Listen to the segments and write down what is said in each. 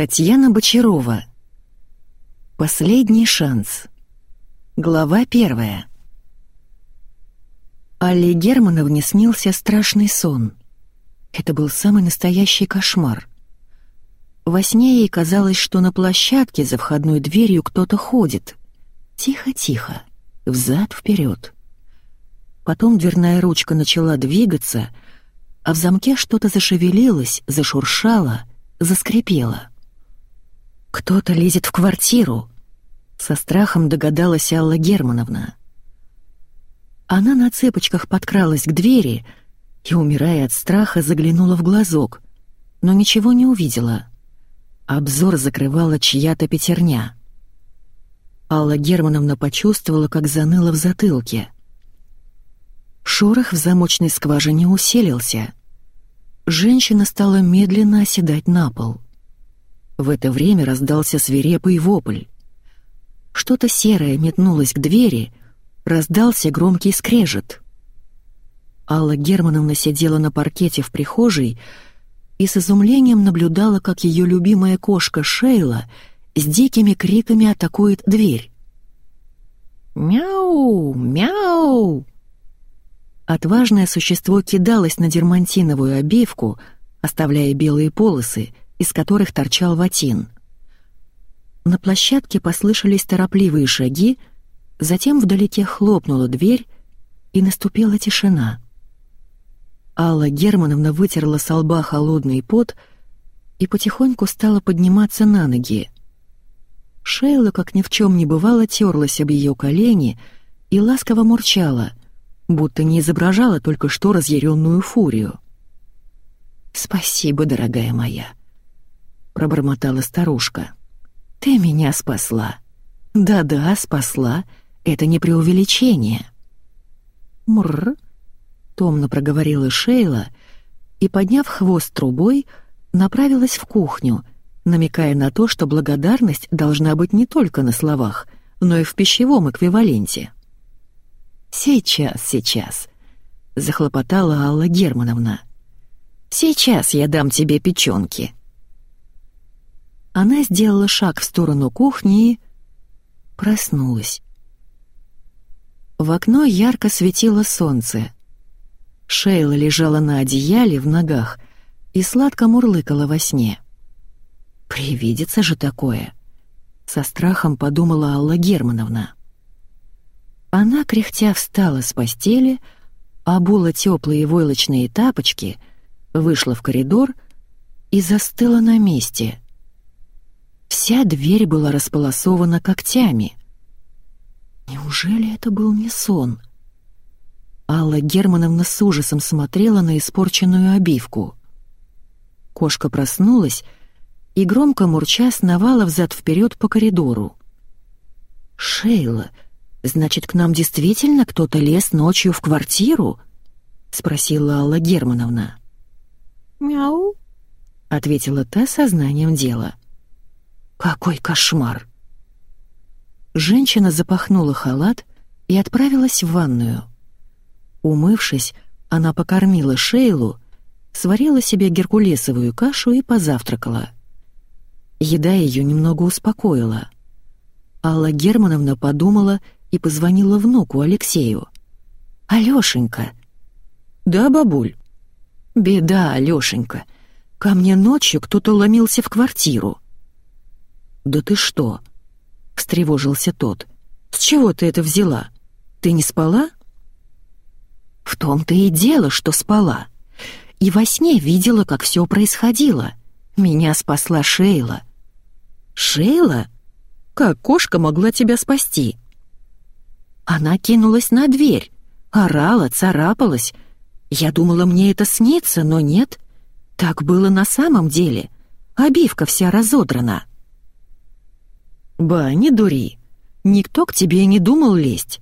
Татьяна Бочарова. Последний шанс. Глава первая. Алле Германовне снился страшный сон. Это был самый настоящий кошмар. Во сне ей казалось, что на площадке за входной дверью кто-то ходит. Тихо-тихо, взад-вперед. Потом дверная ручка начала двигаться, а в замке что-то зашевелилось, зашуршало, заскрипело. «Кто-то лезет в квартиру», — со страхом догадалась Алла Германовна. Она на цепочках подкралась к двери и, умирая от страха, заглянула в глазок, но ничего не увидела. Обзор закрывала чья-то пятерня. Алла Германовна почувствовала, как заныло в затылке. Шорох в замочной скважине усилился. Женщина стала медленно оседать на пол. В это время раздался свирепый вопль. Что-то серое метнулось к двери, раздался громкий скрежет. Алла Германовна сидела на паркете в прихожей и с изумлением наблюдала, как ее любимая кошка Шейла с дикими криками атакует дверь. «Мяу! Мяу!» Отважное существо кидалось на дермантиновую обивку, оставляя белые полосы, из которых торчал ватин. На площадке послышались торопливые шаги, затем вдалеке хлопнула дверь, и наступила тишина. Алла Германовна вытерла со лба холодный пот и потихоньку стала подниматься на ноги. Шейла, как ни в чем не бывало, терлась об ее колени и ласково мурчала, будто не изображала только что разъяренную фурию. «Спасибо, дорогая моя», — пробормотала старушка. «Ты меня спасла. Да-да, спасла. Это не преувеличение». «Мррр», — томно проговорила Шейла и, подняв хвост трубой, направилась в кухню, намекая на то, что благодарность должна быть не только на словах, но и в пищевом эквиваленте. «Сейчас, сейчас», — захлопотала Алла Германовна. «Сейчас я дам тебе печенки». Она сделала шаг в сторону кухни и... проснулась. В окно ярко светило солнце. Шейла лежала на одеяле в ногах и сладко мурлыкала во сне. «Привидится же такое!» — со страхом подумала Алла Германовна. Она, кряхтя, встала с постели, обула теплые войлочные тапочки, вышла в коридор и застыла на месте — Вся дверь была располосована когтями. Неужели это был не сон? Алла Германовна с ужасом смотрела на испорченную обивку. Кошка проснулась и громко мурча сновала взад-вперед по коридору. «Шейла, значит, к нам действительно кто-то лез ночью в квартиру?» — спросила Алла Германовна. «Мяу», — ответила та сознанием дела. Какой кошмар! Женщина запахнула халат и отправилась в ванную. Умывшись, она покормила Шейлу, сварила себе геркулесовую кашу и позавтракала. Еда ее немного успокоила. Алла Германовна подумала и позвонила внуку Алексею. «Алёшенька!» «Да, бабуль?» «Беда, Алёшенька. Ко мне ночью кто-то ломился в квартиру. «Да ты что?» — встревожился тот. «С чего ты это взяла? Ты не спала?» «В том-то и дело, что спала. И во сне видела, как все происходило. Меня спасла Шейла». «Шейла? Как кошка могла тебя спасти?» Она кинулась на дверь, орала, царапалась. Я думала, мне это снится, но нет. Так было на самом деле. Обивка вся разодрана. «Ба, не дури. Никто к тебе не думал лезть.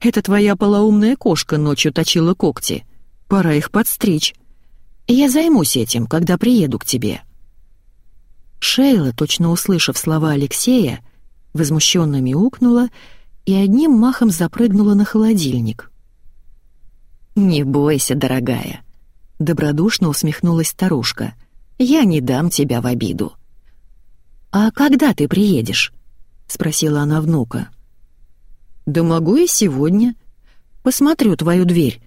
Это твоя полоумная кошка ночью точила когти. Пора их подстричь. Я займусь этим, когда приеду к тебе». Шейла, точно услышав слова Алексея, возмущенно мяукнула и одним махом запрыгнула на холодильник. «Не бойся, дорогая», — добродушно усмехнулась старушка. «Я не дам тебя в обиду». «А когда ты приедешь?» — спросила она внука. «Да могу и сегодня. Посмотрю твою дверь.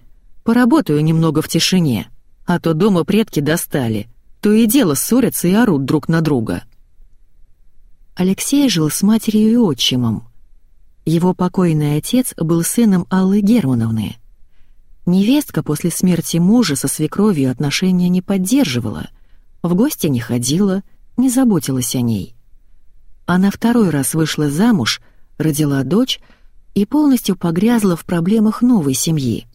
Поработаю немного в тишине, а то дома предки достали. То и дело ссорятся и орут друг на друга». Алексей жил с матерью и отчимом. Его покойный отец был сыном Аллы Германовны. Невестка после смерти мужа со свекровью отношения не поддерживала, в гости не ходила, не заботилась о ней. Она второй раз вышла замуж, родила дочь и полностью погрязла в проблемах новой семьи.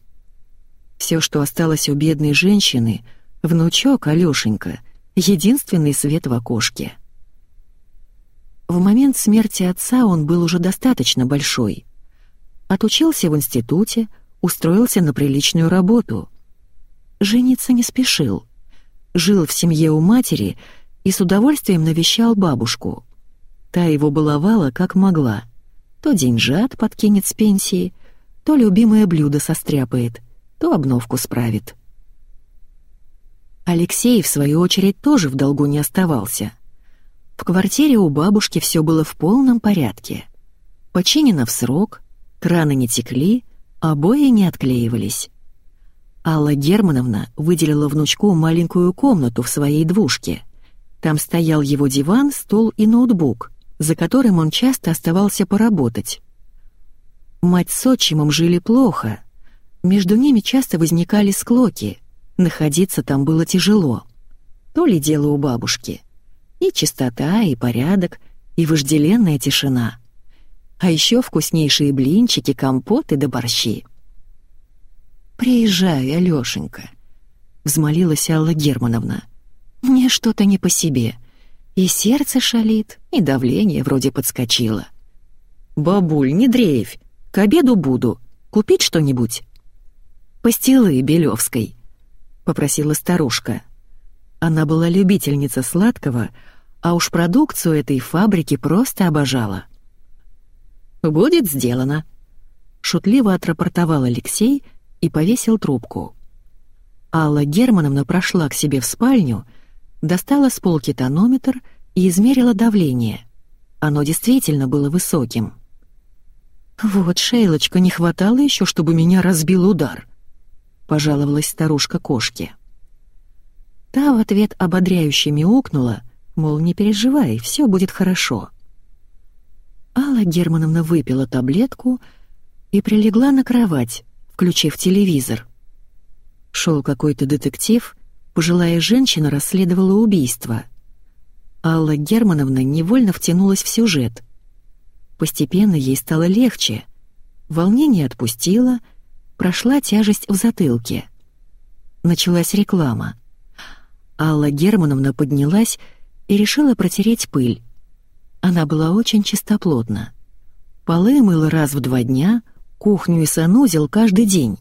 Все, что осталось у бедной женщины, внучок Алёшенька, единственный свет в окошке. В момент смерти отца он был уже достаточно большой. Отучился в институте, устроился на приличную работу. Жениться не спешил. Жил в семье у матери и с удовольствием навещал бабушку. Та его баловала как могла. То деньжат подкинет с пенсии, то любимое блюдо состряпает, то обновку справит. Алексей, в свою очередь, тоже в долгу не оставался. В квартире у бабушки все было в полном порядке. Починено в срок, краны не текли, обои не отклеивались. Алла Германовна выделила внучку маленькую комнату в своей двушке. Там стоял его диван, стол и ноутбук за которым он часто оставался поработать. Мать с отчимом жили плохо. Между ними часто возникали склоки. Находиться там было тяжело. То ли дело у бабушки. И чистота, и порядок, и вожделенная тишина. А еще вкуснейшие блинчики, компоты да борщи. «Приезжай, Алёшенька», — взмолилась Алла Германовна. «Мне что-то не по себе. И сердце шалит, и давление вроде подскочило. «Бабуль, не дрейфь, к обеду буду. Купить что-нибудь?» «Пастилы Белевской», — попросила старушка. Она была любительница сладкого, а уж продукцию этой фабрики просто обожала. «Будет сделано», — шутливо отрапортовал Алексей и повесил трубку. Алла Германовна прошла к себе в спальню достала с полки тонометр и измерила давление. Оно действительно было высоким. «Вот, Шейлочка, не хватало еще, чтобы меня разбил удар», — пожаловалась старушка кошке. Та в ответ ободряюще мяукнула, мол, не переживай, все будет хорошо. Алла Германовна выпила таблетку и прилегла на кровать, включив телевизор. Шел какой-то детектив — пожилая женщина расследовала убийство. Алла Германовна невольно втянулась в сюжет. Постепенно ей стало легче. Волнение отпустило, прошла тяжесть в затылке. Началась реклама. Алла Германовна поднялась и решила протереть пыль. Она была очень чистоплотна. Полы мыла раз в два дня, кухню и санузел каждый день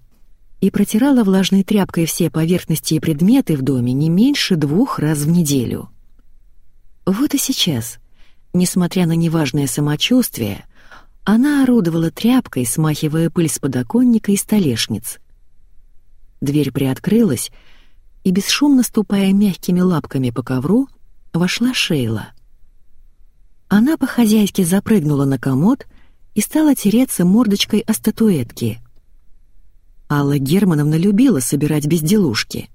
и протирала влажной тряпкой все поверхности и предметы в доме не меньше двух раз в неделю. Вот и сейчас, несмотря на неважное самочувствие, она орудовала тряпкой, смахивая пыль с подоконника и столешниц. Дверь приоткрылась, и, бесшумно ступая мягкими лапками по ковру, вошла Шейла. Она по-хозяйски запрыгнула на комод и стала тереться мордочкой о статуэтки — Алла Германовна любила собирать безделушки,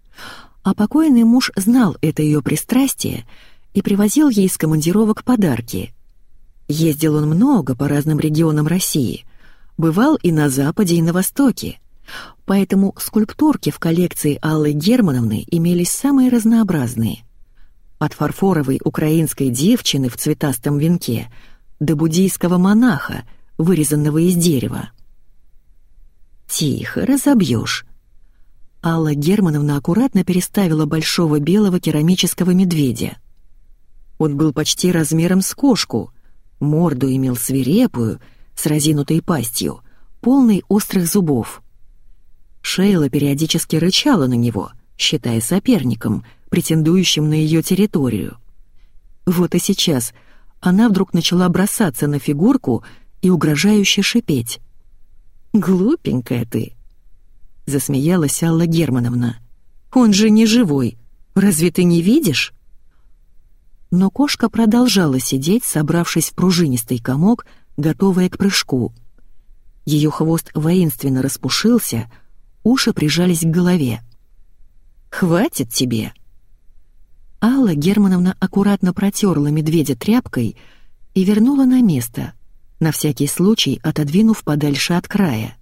а покойный муж знал это ее пристрастие и привозил ей из командировок подарки. Ездил он много по разным регионам России, бывал и на Западе, и на Востоке, поэтому скульптурки в коллекции Аллы Германовны имелись самые разнообразные. От фарфоровой украинской девчины в цветастом венке до буддийского монаха, вырезанного из дерева. «Тихо, разобьешь». Алла Германовна аккуратно переставила большого белого керамического медведя. Он был почти размером с кошку, морду имел свирепую, с разинутой пастью, полной острых зубов. Шейла периодически рычала на него, считая соперником, претендующим на ее территорию. Вот и сейчас она вдруг начала бросаться на фигурку и угрожающе шипеть. «Глупенькая ты», — засмеялась Алла Германовна. «Он же не живой. Разве ты не видишь?» Но кошка продолжала сидеть, собравшись в пружинистый комок, готовая к прыжку. Ее хвост воинственно распушился, уши прижались к голове. «Хватит тебе!» Алла Германовна аккуратно протерла медведя тряпкой и вернула на место, на всякий случай отодвинув подальше от края.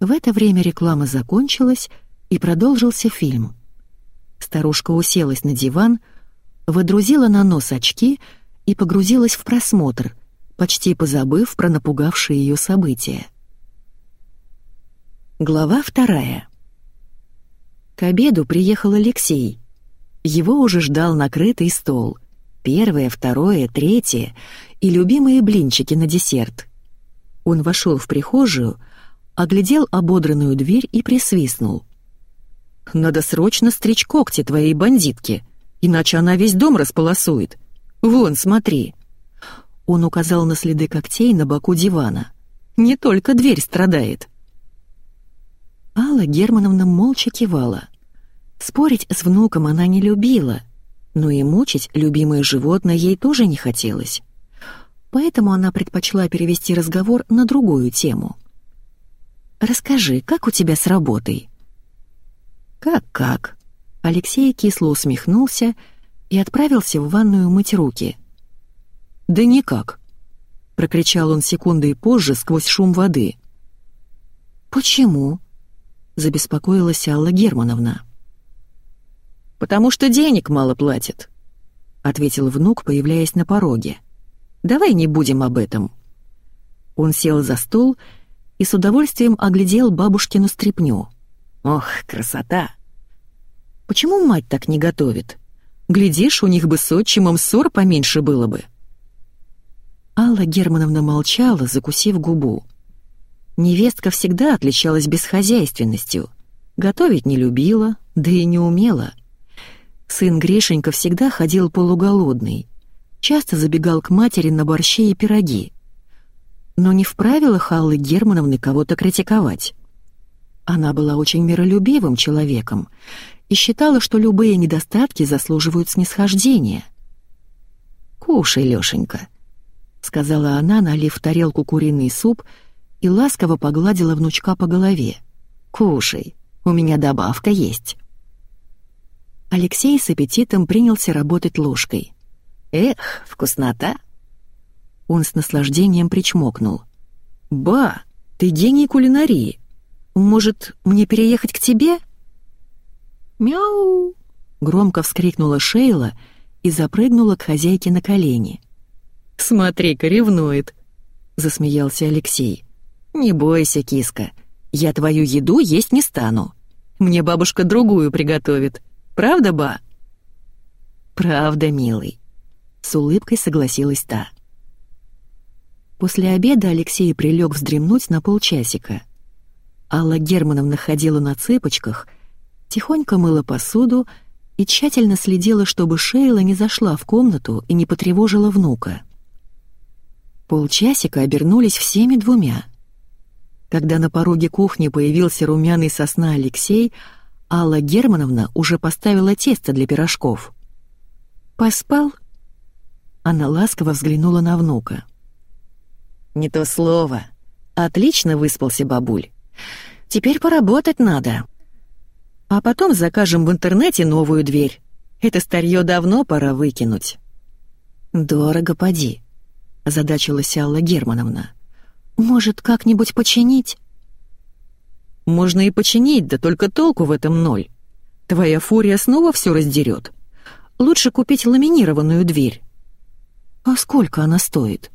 В это время реклама закончилась, и продолжился фильм. Старушка уселась на диван, водрузила на нос очки и погрузилась в просмотр, почти позабыв про напугавшие ее события. Глава вторая. К обеду приехал Алексей. Его уже ждал накрытый стол. Первое, второе, третье и любимые блинчики на десерт. Он вошел в прихожую, оглядел ободранную дверь и присвистнул. «Надо срочно стричь когти твоей бандитки, иначе она весь дом располосует. Вон, смотри». Он указал на следы когтей на боку дивана. «Не только дверь страдает». Алла Германовна молча кивала. Спорить с внуком она не любила, но и мучить любимое животное ей тоже не хотелось. Поэтому она предпочла перевести разговор на другую тему — Расскажи, как у тебя с работой?» «Как-как?» Алексей кисло усмехнулся и отправился в ванную мыть руки. «Да никак», — прокричал он секундой позже сквозь шум воды. «Почему?» — забеспокоилась Алла Германовна. «Потому что денег мало платят», — ответил внук, появляясь на пороге. «Давай не будем об этом». Он сел за стол и с удовольствием оглядел бабушкину стряпню. Ох, красота! Почему мать так не готовит? Глядишь, у них бы с отчимом ссор поменьше было бы. Алла Германовна молчала, закусив губу. Невестка всегда отличалась бесхозяйственностью. Готовить не любила, да и не умела. Сын Гришенька всегда ходил полуголодный. Часто забегал к матери на борщи и пироги но не в правилах Аллы Германовны кого-то критиковать. Она была очень миролюбивым человеком и считала, что любые недостатки заслуживают снисхождения. «Кушай, Лёшенька», — сказала она, налив в тарелку куриный суп и ласково погладила внучка по голове. «Кушай, у меня добавка есть». Алексей с аппетитом принялся работать ложкой. «Эх, вкуснота!» Он с наслаждением причмокнул. «Ба, ты гений кулинарии. Может, мне переехать к тебе?» «Мяу!» — громко вскрикнула Шейла и запрыгнула к хозяйке на колени. «Смотри-ка, ревнует!» — засмеялся Алексей. «Не бойся, киска, я твою еду есть не стану. Мне бабушка другую приготовит. Правда, ба?» «Правда, милый», — с улыбкой согласилась та. После обеда Алексей прилег вздремнуть на полчасика. Алла Германовна ходила на цыпочках, тихонько мыла посуду и тщательно следила, чтобы Шейла не зашла в комнату и не потревожила внука. Полчасика обернулись всеми двумя. Когда на пороге кухни появился румяный сосна Алексей, Алла Германовна уже поставила тесто для пирожков. «Поспал?» Она ласково взглянула на внука. «Не то слово. Отлично выспался бабуль. Теперь поработать надо. А потом закажем в интернете новую дверь. Это старье давно пора выкинуть». «Дорого поди», — озадачилась Алла Германовна. «Может, как-нибудь починить?» «Можно и починить, да только толку в этом ноль. Твоя фурия снова все раздерет. Лучше купить ламинированную дверь». «А сколько она стоит?»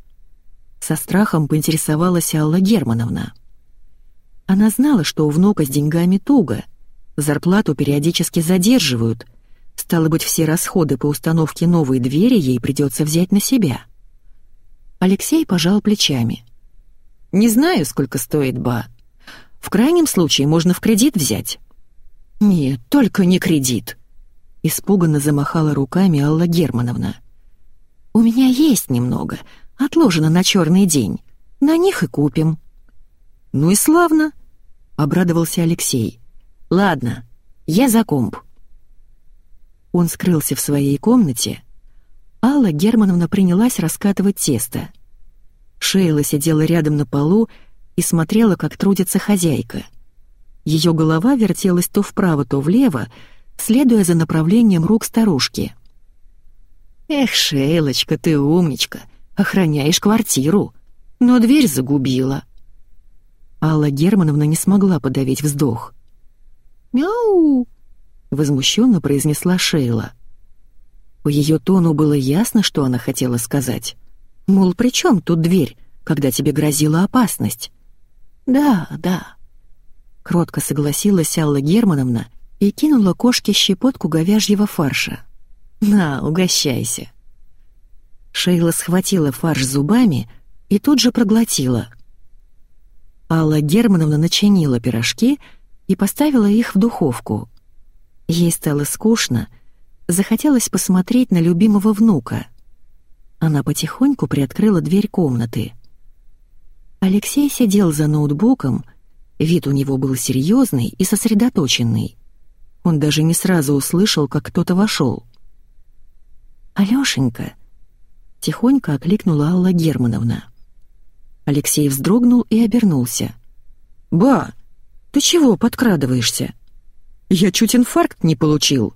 Со страхом поинтересовалась Алла Германовна. Она знала, что у внука с деньгами туго, зарплату периодически задерживают, стало быть, все расходы по установке новой двери ей придется взять на себя. Алексей пожал плечами. «Не знаю, сколько стоит ба. В крайнем случае можно в кредит взять». «Нет, только не кредит», — испуганно замахала руками Алла Германовна. «У меня есть немного, Отложено на черный день. На них и купим». «Ну и славно», — обрадовался Алексей. «Ладно, я за комп». Он скрылся в своей комнате, Алла Германовна принялась раскатывать тесто. Шейла сидела рядом на полу и смотрела, как трудится хозяйка. Ее голова вертелась то вправо, то влево, следуя за направлением рук старушки. «Эх, Шейлочка, ты умничка, охраняешь квартиру, но дверь загубила». Алла Германовна не смогла подавить вздох. «Мяу!» — возмущенно произнесла Шейла. По ее тону было ясно, что она хотела сказать. Мол, при чем тут дверь, когда тебе грозила опасность? «Да, да», — кротко согласилась Алла Германовна и кинула кошке щепотку говяжьего фарша. «На, угощайся». Шейла схватила фарш зубами и тут же проглотила. Алла Германовна начинила пирожки и поставила их в духовку. Ей стало скучно, захотелось посмотреть на любимого внука. Она потихоньку приоткрыла дверь комнаты. Алексей сидел за ноутбуком, вид у него был серьезный и сосредоточенный. Он даже не сразу услышал, как кто-то вошел. «Алёшенька!» — тихонько окликнула Алла Германовна. Алексей вздрогнул и обернулся. «Ба, ты чего подкрадываешься? Я чуть инфаркт не получил».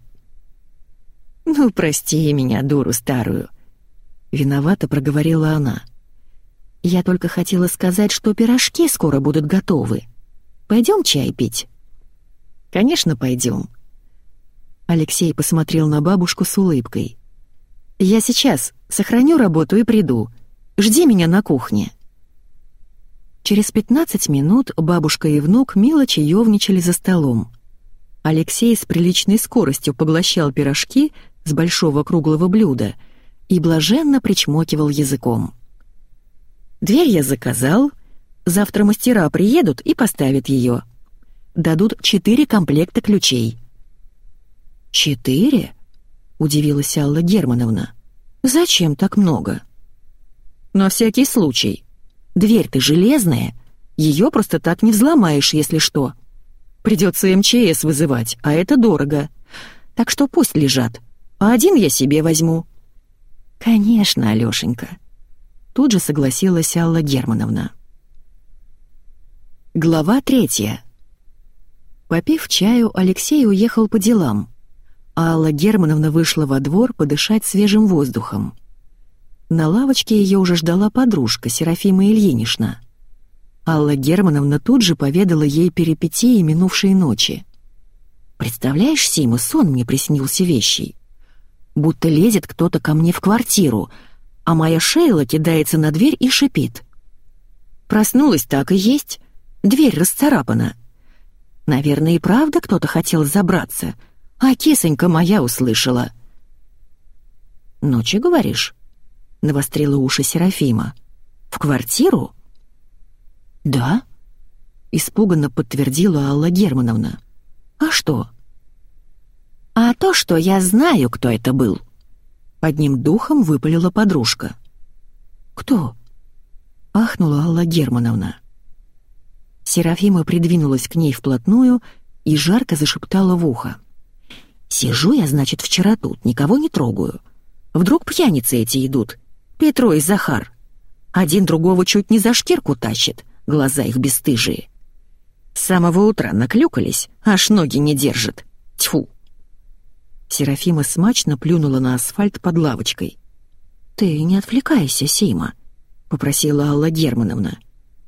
«Ну, прости меня, дуру старую», — виновато проговорила она. «Я только хотела сказать, что пирожки скоро будут готовы. Пойдем чай пить?» «Конечно, пойдем». Алексей посмотрел на бабушку с улыбкой. «Я сейчас сохраню работу и приду. Жди меня на кухне». Через 15 минут бабушка и внук мило чаевничали за столом. Алексей с приличной скоростью поглощал пирожки с большого круглого блюда и блаженно причмокивал языком. «Дверь я заказал. Завтра мастера приедут и поставят ее. Дадут четыре комплекта ключей». «Четыре?» — удивилась Алла Германовна. «Зачем так много?» «На всякий случай», Дверь ты железная, ее просто так не взломаешь, если что. Придется МЧС вызывать, а это дорого. Так что пусть лежат, а один я себе возьму». «Конечно, Алёшенька», — тут же согласилась Алла Германовна. Глава третья. Попив чаю, Алексей уехал по делам, а Алла Германовна вышла во двор подышать свежим воздухом. На лавочке ее уже ждала подружка Серафима Ильинична. Алла Германовна тут же поведала ей перипетии минувшей ночи. «Представляешь, Сима, сон мне приснился вещий. Будто лезет кто-то ко мне в квартиру, а моя Шейла кидается на дверь и шипит. Проснулась так и есть, дверь расцарапана. Наверное, и правда кто-то хотел забраться, а кисонька моя услышала». «Ночи, говоришь?» — навострила уши Серафима. «В квартиру?» «Да», — испуганно подтвердила Алла Германовна. «А что?» «А то, что я знаю, кто это был», — одним духом выпалила подружка. «Кто?» — ахнула Алла Германовна. Серафима придвинулась к ней вплотную и жарко зашептала в ухо. «Сижу я, значит, вчера тут, никого не трогаю. Вдруг пьяницы эти идут, Петро и Захар. Один другого чуть не за шкирку тащит, глаза их бесстыжие. С самого утра наклюкались, аж ноги не держат. Тьфу!» Серафима смачно плюнула на асфальт под лавочкой. «Ты не отвлекайся, Сима», — попросила Алла Германовна.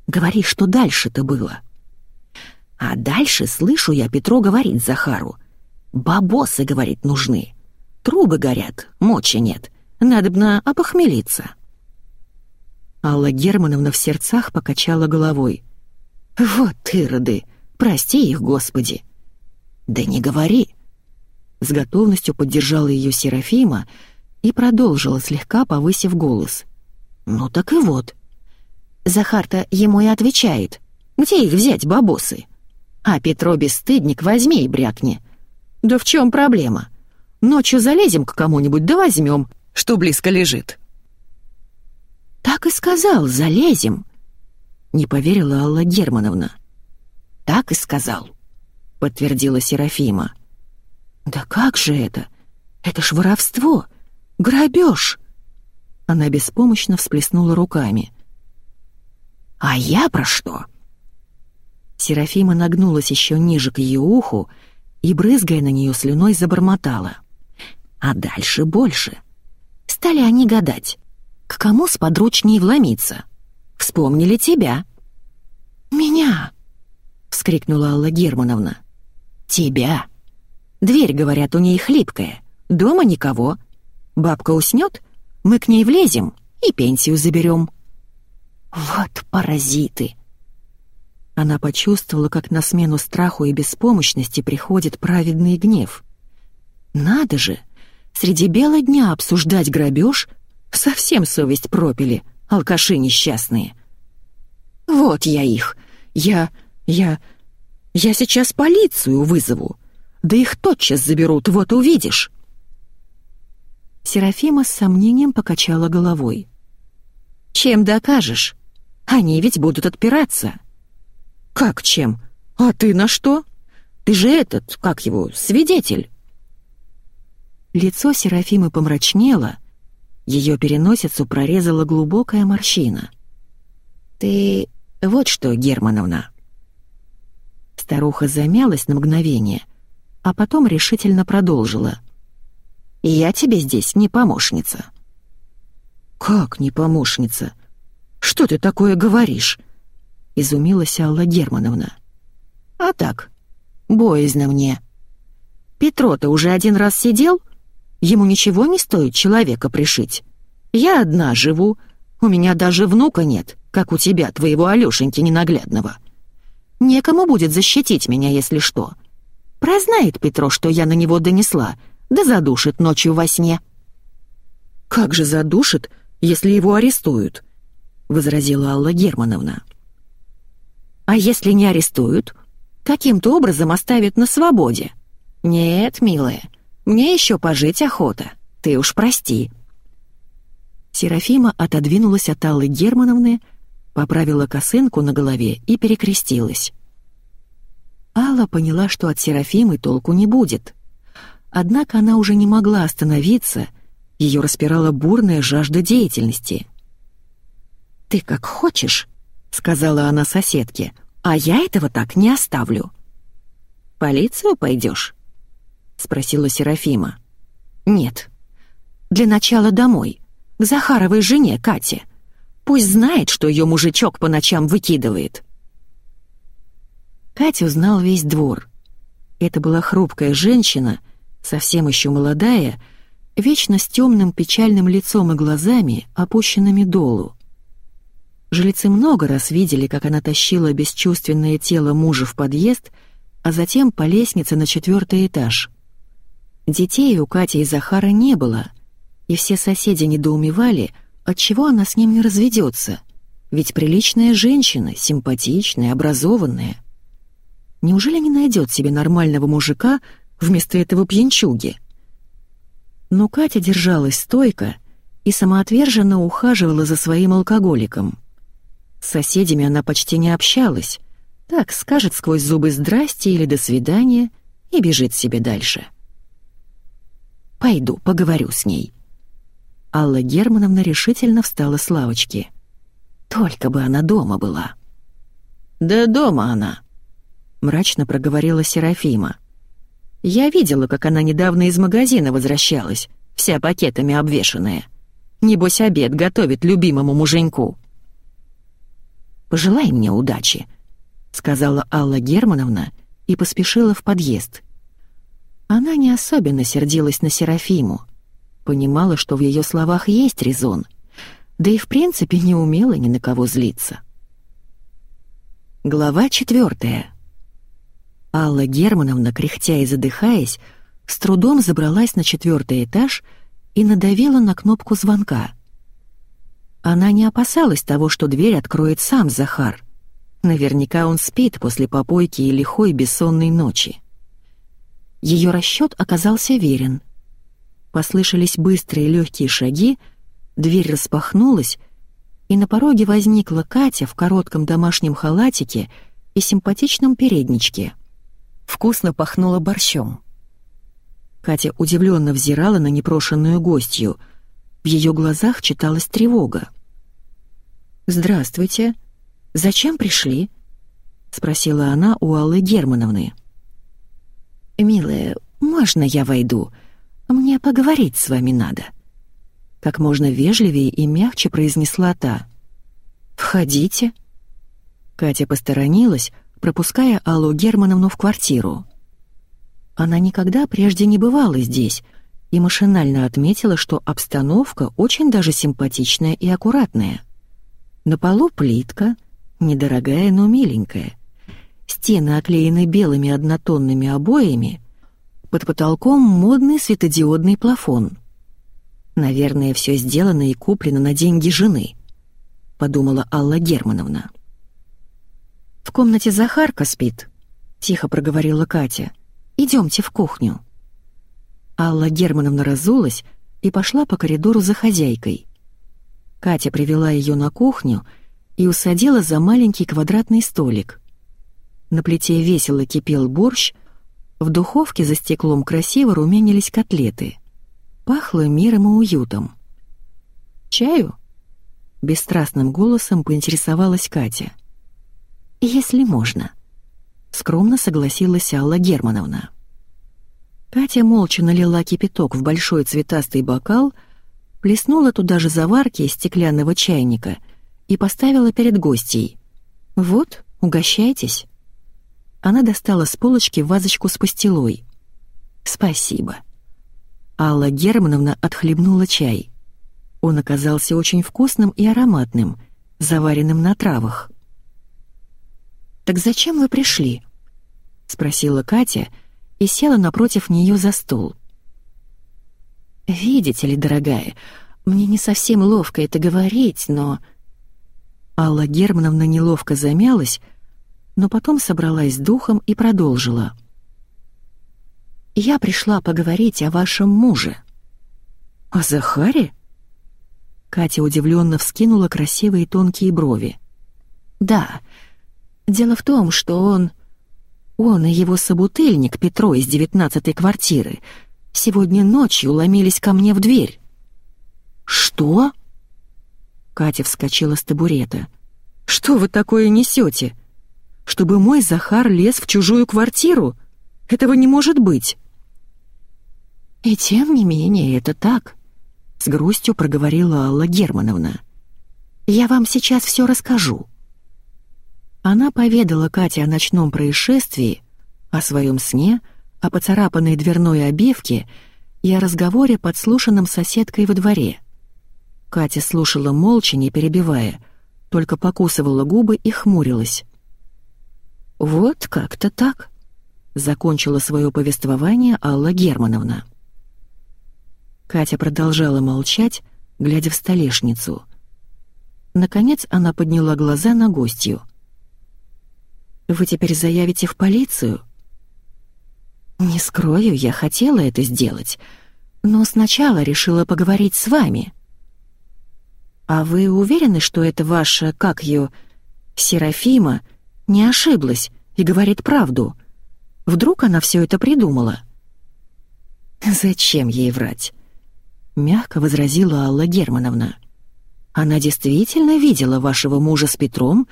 «Говори, что дальше-то было». А дальше слышу я, Петро говорит Захару. «Бабосы, — говорит, — нужны. Трубы горят, мочи нет. Надобно опохмелиться». Алла Германовна в сердцах покачала головой. «Вот ироды! Прости их, Господи!» «Да не говори!» С готовностью поддержала ее Серафима и продолжила, слегка повысив голос. «Ну так и вот. Захар-то ему и отвечает. Где их взять, бабосы? А Петро бесстыдник возьми и брякни. Да в чем проблема? Ночью залезем к кому-нибудь да возьмем, что близко лежит». «Так и сказал, залезем», — не поверила Алла Германовна. «Так и сказал», — подтвердила Серафима. «Да как же это? Это ж воровство, грабеж!» Она беспомощно всплеснула руками. «А я про что?» Серафима нагнулась еще ниже к ее уху и, брызгая на нее слюной, забормотала. А дальше больше. Стали они гадать, к кому сподручней вломиться. Вспомнили тебя. «Меня!» — вскрикнула Алла Германовна. «Тебя!» Дверь, говорят, у ней хлипкая. Дома никого. Бабка уснет, мы к ней влезем и пенсию заберем. Вот паразиты! Она почувствовала, как на смену страху и беспомощности приходит праведный гнев. Надо же! Среди бела дня обсуждать грабеж? Совсем совесть пропили, алкаши несчастные. Вот я их. Я... я... я сейчас полицию вызову. Да их тотчас заберут, вот увидишь. Серафима с сомнением покачала головой. «Чем докажешь? Они ведь будут отпираться». «Как чем? А ты на что? Ты же этот, как его, свидетель». Лицо Серафимы помрачнело, ее переносицу прорезала глубокая морщина. «Ты вот что, Германовна». Старуха замялась на мгновение, а потом решительно продолжила — я тебе здесь не помощница». «Как не помощница? Что ты такое говоришь?» — изумилась Алла Германовна. «А так, боязно мне. Петро-то уже один раз сидел, ему ничего не стоит человека пришить. Я одна живу, у меня даже внука нет, как у тебя, твоего Алёшеньки ненаглядного. Некому будет защитить меня, если что. Прознает Петро, что я на него донесла — да задушит ночью во сне». «Как же задушит, если его арестуют?» — возразила Алла Германовна. «А если не арестуют, каким-то образом оставят на свободе? Нет, милая, мне еще пожить охота, ты уж прости». Серафима отодвинулась от Аллы Германовны, поправила косынку на голове и перекрестилась. Алла поняла, что от Серафимы толку не будет — Однако она уже не могла остановиться, ее распирала бурная жажда деятельности. «Ты как хочешь», — сказала она соседке, — «а я этого так не оставлю». «Полицию пойдешь?» — спросила Серафима. «Нет. Для начала домой, к Захаровой жене Кате. Пусть знает, что ее мужичок по ночам выкидывает». Катя узнал весь двор. Это была хрупкая женщина — совсем еще молодая, вечно с темным печальным лицом и глазами, опущенными долу. Жильцы много раз видели, как она тащила бесчувственное тело мужа в подъезд, а затем по лестнице на четвертый этаж. Детей у Кати и Захара не было, и все соседи недоумевали, отчего она с ним не разведется, ведь приличная женщина, симпатичная, образованная. Неужели не найдет себе нормального мужика, вместо этого пьянчуги. Но Катя держалась стойко и самоотверженно ухаживала за своим алкоголиком. С соседями она почти не общалась, так скажет сквозь зубы «здрасте» или «до свидания» и бежит себе дальше. «Пойду, поговорю с ней». Алла Германовна решительно встала с лавочки. «Только бы она дома была». «Да дома она», — мрачно проговорила Серафима. Я видела, как она недавно из магазина возвращалась, вся пакетами обвешанная. Небось, обед готовит любимому муженьку. «Пожелай мне удачи», — сказала Алла Германовна и поспешила в подъезд. Она не особенно сердилась на Серафиму. Понимала, что в ее словах есть резон, да и в принципе не умела ни на кого злиться. Глава четвертая. Алла Германовна, кряхтя и задыхаясь, с трудом забралась на четвертый этаж и надавила на кнопку звонка. Она не опасалась того, что дверь откроет сам Захар. Наверняка он спит после попойки и лихой бессонной ночи. Ее расчет оказался верен. Послышались быстрые легкие шаги, дверь распахнулась, и на пороге возникла Катя в коротком домашнем халатике и симпатичном передничке — вкусно пахнуло борщом. Катя удивленно взирала на непрошенную гостью, В ее глазах читалась тревога. «Здравствуйте. Зачем пришли?» — спросила она у Аллы Германовны. «Милая, можно я войду? Мне поговорить с вами надо». Как можно вежливее и мягче произнесла та. «Входите». Катя посторонилась, пропуская Аллу Германовну в квартиру. Она никогда прежде не бывала здесь и машинально отметила, что обстановка очень даже симпатичная и аккуратная. На полу плитка, недорогая, но миленькая. Стены оклеены белыми однотонными обоями, под потолком модный светодиодный плафон. Наверное, все сделано и куплено на деньги жены, подумала Алла Германовна. В комнате Захарка спит, тихо проговорила Катя. Идемте в кухню. Алла Германовна разулась и пошла по коридору за хозяйкой. Катя привела ее на кухню и усадила за маленький квадратный столик. На плите весело кипел борщ, в духовке за стеклом красиво румянились котлеты. Пахло миром и уютом. «Чаю?» — бесстрастным голосом поинтересовалась Катя. «Если можно», — скромно согласилась Алла Германовна. Катя молча налила кипяток в большой цветастый бокал, плеснула туда же заварки из стеклянного чайника и поставила перед гостьей. «Вот, угощайтесь». Она достала с полочки вазочку с пастилой. «Спасибо». Алла Германовна отхлебнула чай. Он оказался очень вкусным и ароматным, заваренным на травах. «Так зачем вы пришли?» — спросила Катя и села напротив нее за стол. «Видите ли, дорогая, мне не совсем ловко это говорить, но...» Алла Германовна неловко замялась, но потом собралась с духом и продолжила. «Я пришла поговорить о вашем муже». «О Захаре?» Катя удивленно вскинула красивые тонкие брови. «Да, дело в том, что он...» Он и его собутыльник Петро из девятнадцатой квартиры сегодня ночью ломились ко мне в дверь. «Что?» Катя вскочила с табурета. «Что вы такое несете? чтобы мой Захар лез в чужую квартиру? Этого не может быть!» «И тем не менее это так», — с грустью проговорила Алла Германовна. «Я вам сейчас все расскажу». Она поведала Кате о ночном происшествии, о своем сне, о поцарапанной дверной обивке и о разговоре, подслушанном соседкой во дворе. Катя слушала молча, не перебивая, только покусывала губы и хмурилась. «Вот как-то так», — закончила свое повествование Алла Германовна. Катя продолжала молчать, глядя в столешницу. Наконец она подняла глаза на гостью. «Вы теперь заявите в полицию?» «Не скрою, я хотела это сделать, но сначала решила поговорить с вами». «А вы уверены, что это ваша, как ее, Серафима, не ошиблась и говорит правду. Вдруг она все это придумала? «Зачем ей врать?» — мягко возразила Алла Германовна. «Она действительно видела вашего мужа с Петром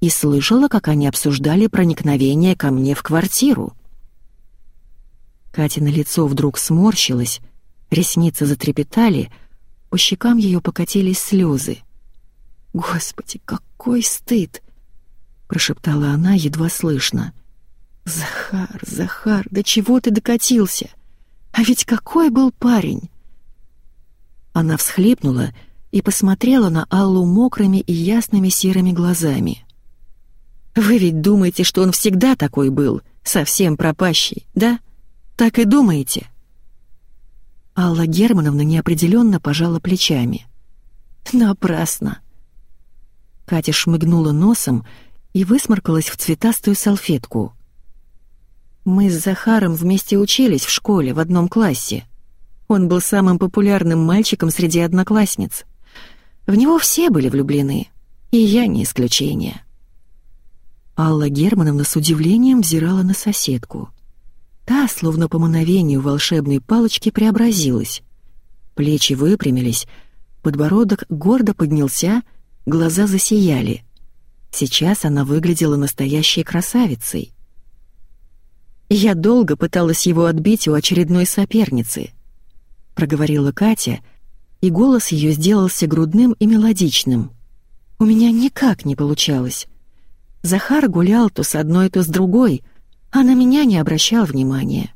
и слышала, как они обсуждали проникновение ко мне в квартиру». Катя на лицо вдруг сморщилась, ресницы затрепетали, по щекам ее покатились слезы. «Господи, какой стыд!» прошептала она едва слышно. «Захар, Захар, до чего ты докатился? А ведь какой был парень!» Она всхлипнула и посмотрела на Аллу мокрыми и ясными серыми глазами. «Вы ведь думаете, что он всегда такой был, совсем пропащий, да? Так и думаете?» Алла Германовна неопределенно пожала плечами. «Напрасно!» Катя шмыгнула носом и высморкалась в цветастую салфетку. Мы с Захаром вместе учились в школе в одном классе. Он был самым популярным мальчиком среди одноклассниц. В него все были влюблены, и я не исключение. Алла Германовна с удивлением взирала на соседку. Та, словно по мановению волшебной палочки, преобразилась. Плечи выпрямились, Подбородок гордо поднялся, глаза засияли. Сейчас она выглядела настоящей красавицей. «Я долго пыталась его отбить у очередной соперницы», — проговорила Катя, и голос ее сделался грудным и мелодичным. «У меня никак не получалось. Захар гулял то с одной, то с другой, а на меня не обращал внимания.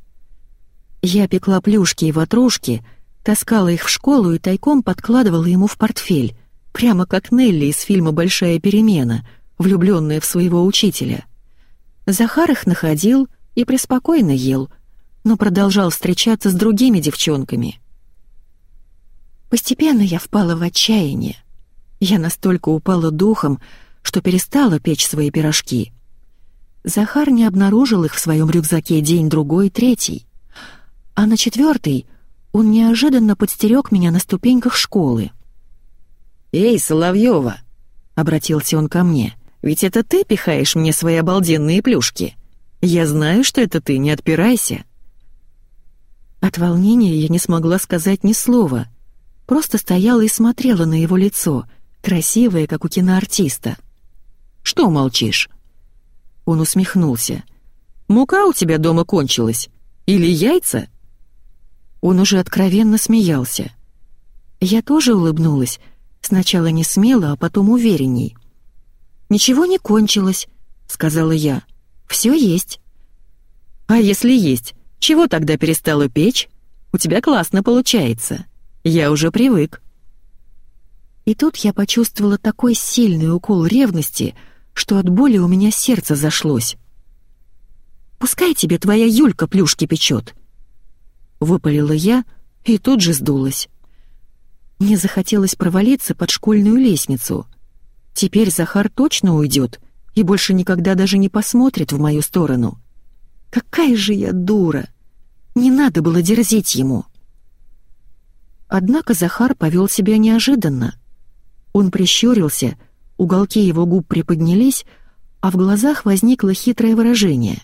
Я пекла плюшки и ватрушки, таскала их в школу и тайком подкладывала ему в портфель, прямо как Нелли из фильма «Большая перемена», влюбленная в своего учителя. Захар их находил и преспокойно ел, но продолжал встречаться с другими девчонками. Постепенно я впала в отчаяние. Я настолько упала духом, что перестала печь свои пирожки. Захар не обнаружил их в своем рюкзаке день-другой, третий. А на четвертый он неожиданно подстерег меня на ступеньках школы. «Эй, Соловьева!» — обратился он ко мне. «Ведь это ты пихаешь мне свои обалденные плюшки. Я знаю, что это ты, не отпирайся». От волнения я не смогла сказать ни слова. Просто стояла и смотрела на его лицо, красивое, как у киноартиста. «Что молчишь?» Он усмехнулся. «Мука у тебя дома кончилась? Или яйца?» Он уже откровенно смеялся. Я тоже улыбнулась, сначала не смело, а потом уверенней. «Ничего не кончилось», — сказала я. «Все есть». «А если есть, чего тогда перестала печь? У тебя классно получается. Я уже привык». И тут я почувствовала такой сильный укол ревности, что от боли у меня сердце зашлось. «Пускай тебе твоя Юлька плюшки печет», — выпалила я и тут же сдулась. Мне захотелось провалиться под школьную лестницу. Теперь Захар точно уйдет и больше никогда даже не посмотрит в мою сторону. Какая же я дура! Не надо было дерзить ему. Однако Захар повел себя неожиданно. Он прищурился — Уголки его губ приподнялись, а в глазах возникло хитрое выражение.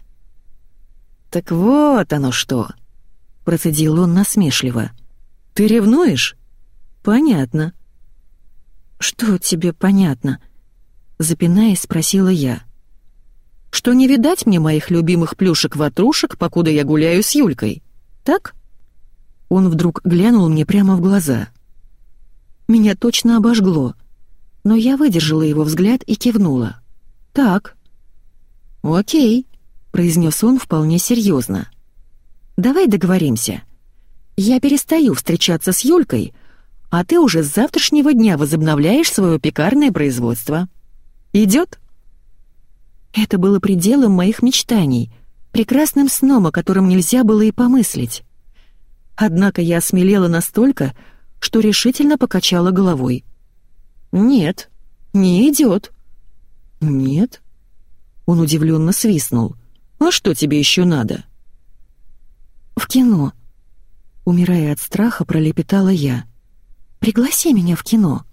«Так вот оно что!» — процедил он насмешливо. «Ты ревнуешь?» «Понятно». «Что тебе понятно?» — запинаясь, спросила я. «Что не видать мне моих любимых плюшек-ватрушек, покуда я гуляю с Юлькой, так?» Он вдруг глянул мне прямо в глаза. Меня точно обожгло — но я выдержала его взгляд и кивнула. «Так». «Окей», — произнес он вполне серьезно. «Давай договоримся. Я перестаю встречаться с Юлькой, а ты уже с завтрашнего дня возобновляешь свое пекарное производство. Идет?» Это было пределом моих мечтаний, прекрасным сном, о котором нельзя было и помыслить. Однако я осмелела настолько, что решительно покачала головой. «Нет, не идет». «Нет?» Он удивленно свистнул. «А что тебе еще надо?» «В кино». Умирая от страха, пролепетала я. «Пригласи меня в кино».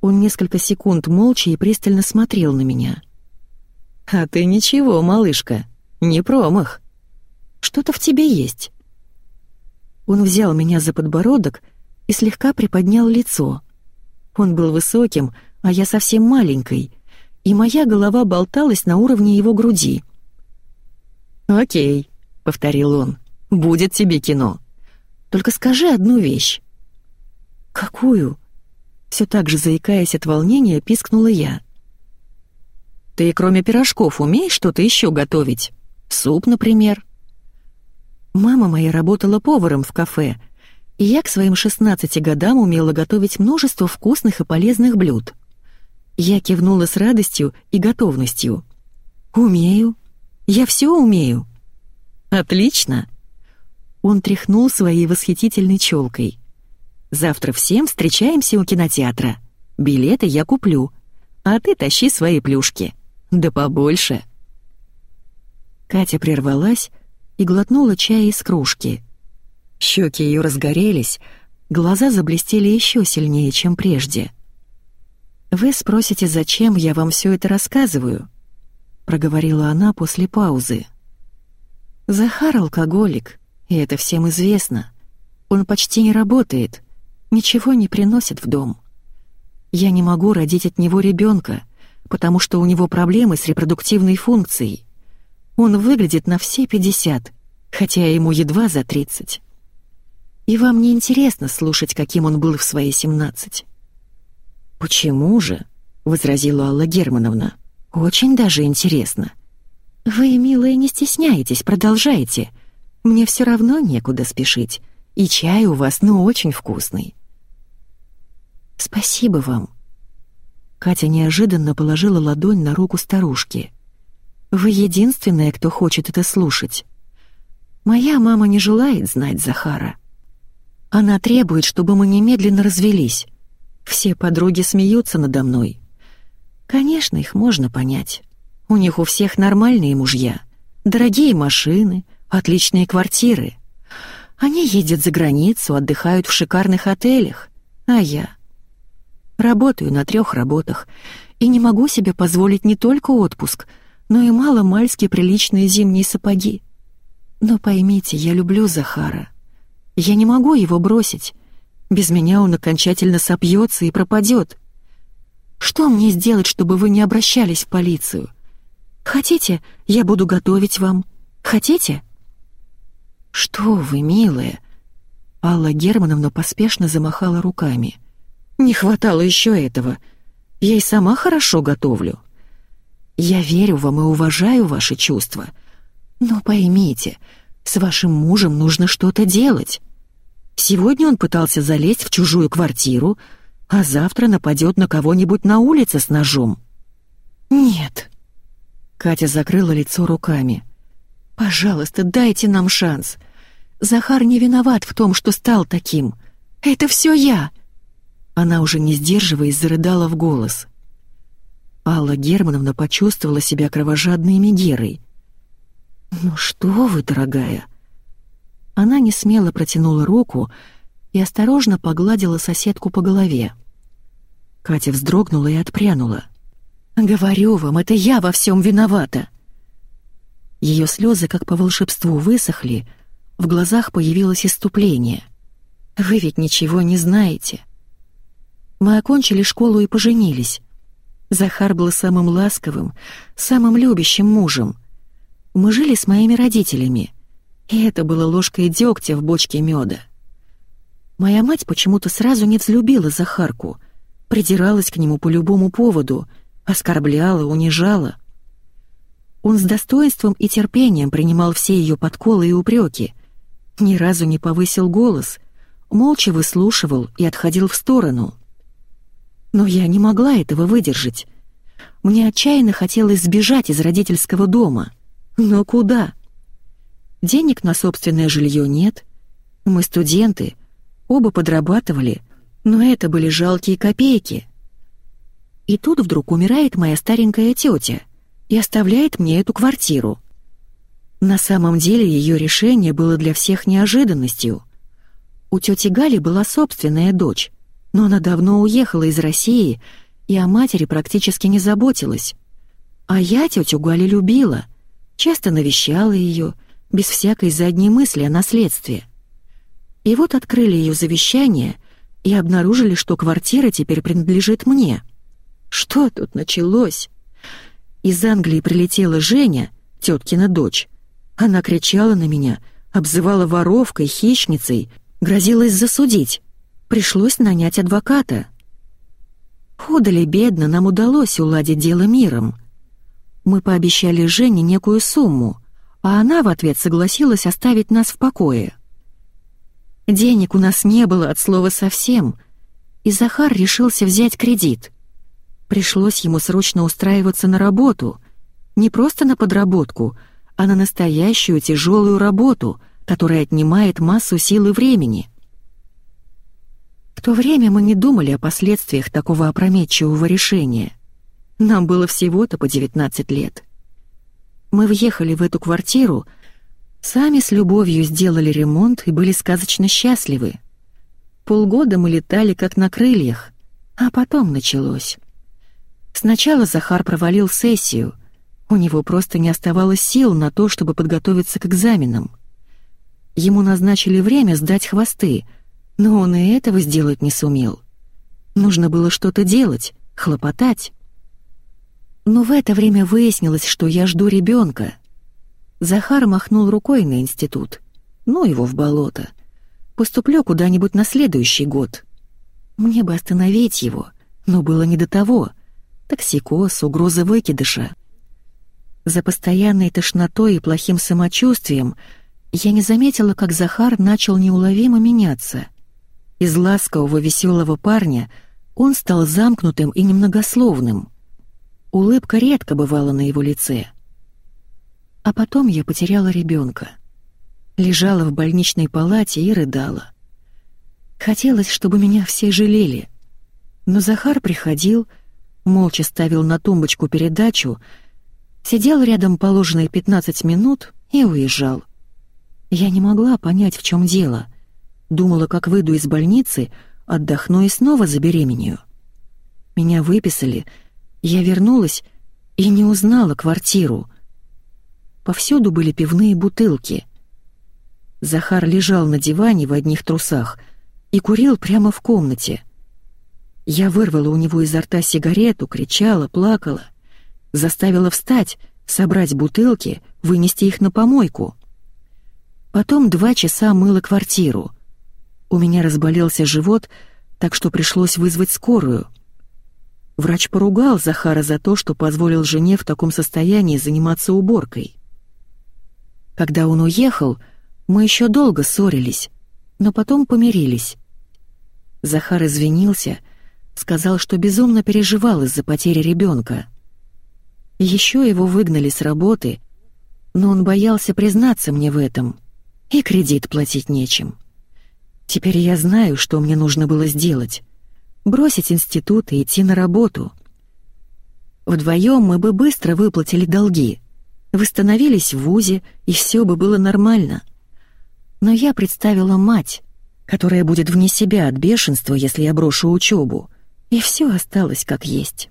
Он несколько секунд молча и пристально смотрел на меня. «А ты ничего, малышка, не промах. Что-то в тебе есть». Он взял меня за подбородок и слегка приподнял лицо. Он был высоким, а я совсем маленькой, и моя голова болталась на уровне его груди. «Окей», — повторил он, — «будет тебе кино. Только скажи одну вещь». «Какую?» Все так же заикаясь от волнения, пискнула я. «Ты кроме пирожков умеешь что-то еще готовить? Суп, например?» Мама моя работала поваром в кафе — и я к своим 16 годам умела готовить множество вкусных и полезных блюд. Я кивнула с радостью и готовностью. «Умею. Я все умею». «Отлично!» Он тряхнул своей восхитительной челкой. «Завтра всем встречаемся у кинотеатра. Билеты я куплю, а ты тащи свои плюшки. Да побольше». Катя прервалась и глотнула чая из кружки. Щеки ее разгорелись, глаза заблестели еще сильнее, чем прежде. «Вы спросите, зачем я вам все это рассказываю?» — проговорила она после паузы. «Захар алкоголик, и это всем известно. Он почти не работает. ничего не приносит в дом. Я не могу родить от него ребенка, потому что у него проблемы с репродуктивной функцией. Он выглядит на все 50, хотя ему едва за 30. И вам не интересно слушать, каким он был в свои 17. «Почему же?» — возразила Алла Германовна. «Очень даже интересно. Вы, милая, не стесняйтесь, продолжайте. Мне все равно некуда спешить, и чай у вас ну очень вкусный». «Спасибо вам». Катя неожиданно положила ладонь на руку старушки. «Вы единственная, кто хочет это слушать. Моя мама не желает знать Захара. Она требует, чтобы мы немедленно развелись. Все подруги смеются надо мной. Конечно, их можно понять. У них у всех нормальные мужья, дорогие машины, отличные квартиры. Они ездят за границу, отдыхают в шикарных отелях, а я... Работаю на трех работах и не могу себе позволить не только отпуск, но и мало-мальски приличные зимние сапоги. Но поймите, я люблю Захара. Я не могу его бросить. Без меня он окончательно сопьется и пропадет. Что мне сделать, чтобы вы не обращались в полицию? Хотите, я буду готовить вам? Хотите?» «Что вы, милая?» Алла Германовна поспешно замахала руками. Не хватало еще этого. Я и сама хорошо готовлю. Я верю вам и уважаю ваши чувства. Но поймите, с вашим мужем нужно что-то делать. Сегодня он пытался залезть в чужую квартиру, а завтра нападет на кого-нибудь на улице с ножом. Нет. Катя закрыла лицо руками. Пожалуйста, дайте нам шанс. Захар не виноват в том, что стал таким. Это все я. Она уже не сдерживаясь зарыдала в голос. Алла Германовна почувствовала себя кровожадной Мегерой. «Ну что вы, дорогая?» Она не смело протянула руку и осторожно погладила соседку по голове. Катя вздрогнула и отпрянула. «Говорю вам, это я во всем виновата!» Ее слезы, как по волшебству, высохли, в глазах появилось иступление. «Вы ведь ничего не знаете!» Мы окончили школу и поженились. Захар был самым ласковым, самым любящим мужем. Мы жили с моими родителями, и это было ложкой дегтя в бочке меда. Моя мать почему-то сразу не взлюбила Захарку, придиралась к нему по любому поводу, оскорбляла, унижала. Он с достоинством и терпением принимал все ее подколы и упреки, ни разу не повысил голос, молча выслушивал и отходил в сторону — но я не могла этого выдержать. Мне отчаянно хотелось сбежать из родительского дома. Но куда? Денег на собственное жилье нет. Мы студенты, оба подрабатывали, но это были жалкие копейки. И тут вдруг умирает моя старенькая тетя и оставляет мне эту квартиру. На самом деле ее решение было для всех неожиданностью. У тети Гали была собственная дочь, но она давно уехала из России и о матери практически не заботилась. А я тетю Гали любила, часто навещала ее, без всякой задней мысли о наследстве. И вот открыли ее завещание и обнаружили, что квартира теперь принадлежит мне. Что тут началось? Из Англии прилетела Женя, теткина дочь. Она кричала на меня, обзывала воровкой, хищницей, грозилась засудить. Пришлось нанять адвоката. Худо ли бедно нам удалось уладить дело миром. Мы пообещали Жене некую сумму, а она в ответ согласилась оставить нас в покое. Денег у нас не было от слова совсем, и Захар решился взять кредит. Пришлось ему срочно устраиваться на работу, не просто на подработку, а на настоящую тяжелую работу, которая отнимает массу сил и времени. В то время мы не думали о последствиях такого опрометчивого решения. Нам было всего-то по 19 лет. Мы въехали в эту квартиру, сами с любовью сделали ремонт и были сказочно счастливы. Полгода мы летали как на крыльях, а потом началось. Сначала Захар провалил сессию. У него просто не оставалось сил на то, чтобы подготовиться к экзаменам. Ему назначили время сдать хвосты — Но он и этого сделать не сумел. Нужно было что-то делать, хлопотать. Но в это время выяснилось, что я жду ребенка. Захар махнул рукой на институт. Ну его в болото. Поступлю куда-нибудь на следующий год. Мне бы остановить его, но было не до того. Токсикоз, угроза выкидыша. За постоянной тошнотой и плохим самочувствием я не заметила, как Захар начал неуловимо меняться. Из ласкового веселого парня он стал замкнутым и немногословным. Улыбка редко бывала на его лице. А потом я потеряла ребенка. Лежала в больничной палате и рыдала. Хотелось, чтобы меня все жалели. Но Захар приходил, молча ставил на тумбочку передачу, сидел рядом положенные 15 минут и уезжал. Я не могла понять, в чем дело. Думала, как выйду из больницы, отдохну и снова забеременею. Меня выписали, я вернулась и не узнала квартиру. Повсюду были пивные бутылки. Захар лежал на диване в одних трусах и курил прямо в комнате. Я вырвала у него изо рта сигарету, кричала, плакала, заставила встать, собрать бутылки, вынести их на помойку. Потом два часа мыла квартиру. У меня разболелся живот, так что пришлось вызвать скорую. Врач поругал Захара за то, что позволил жене в таком состоянии заниматься уборкой. Когда он уехал, мы еще долго ссорились, но потом помирились. Захар извинился, сказал, что безумно переживал из-за потери ребенка. Еще его выгнали с работы, но он боялся признаться мне в этом, и кредит платить нечем. Теперь я знаю, что мне нужно было сделать. Бросить институт и идти на работу. Вдвоем мы бы быстро выплатили долги, восстановились в ВУЗе, и все бы было нормально. Но я представила мать, которая будет вне себя от бешенства, если я брошу учебу, и все осталось как есть.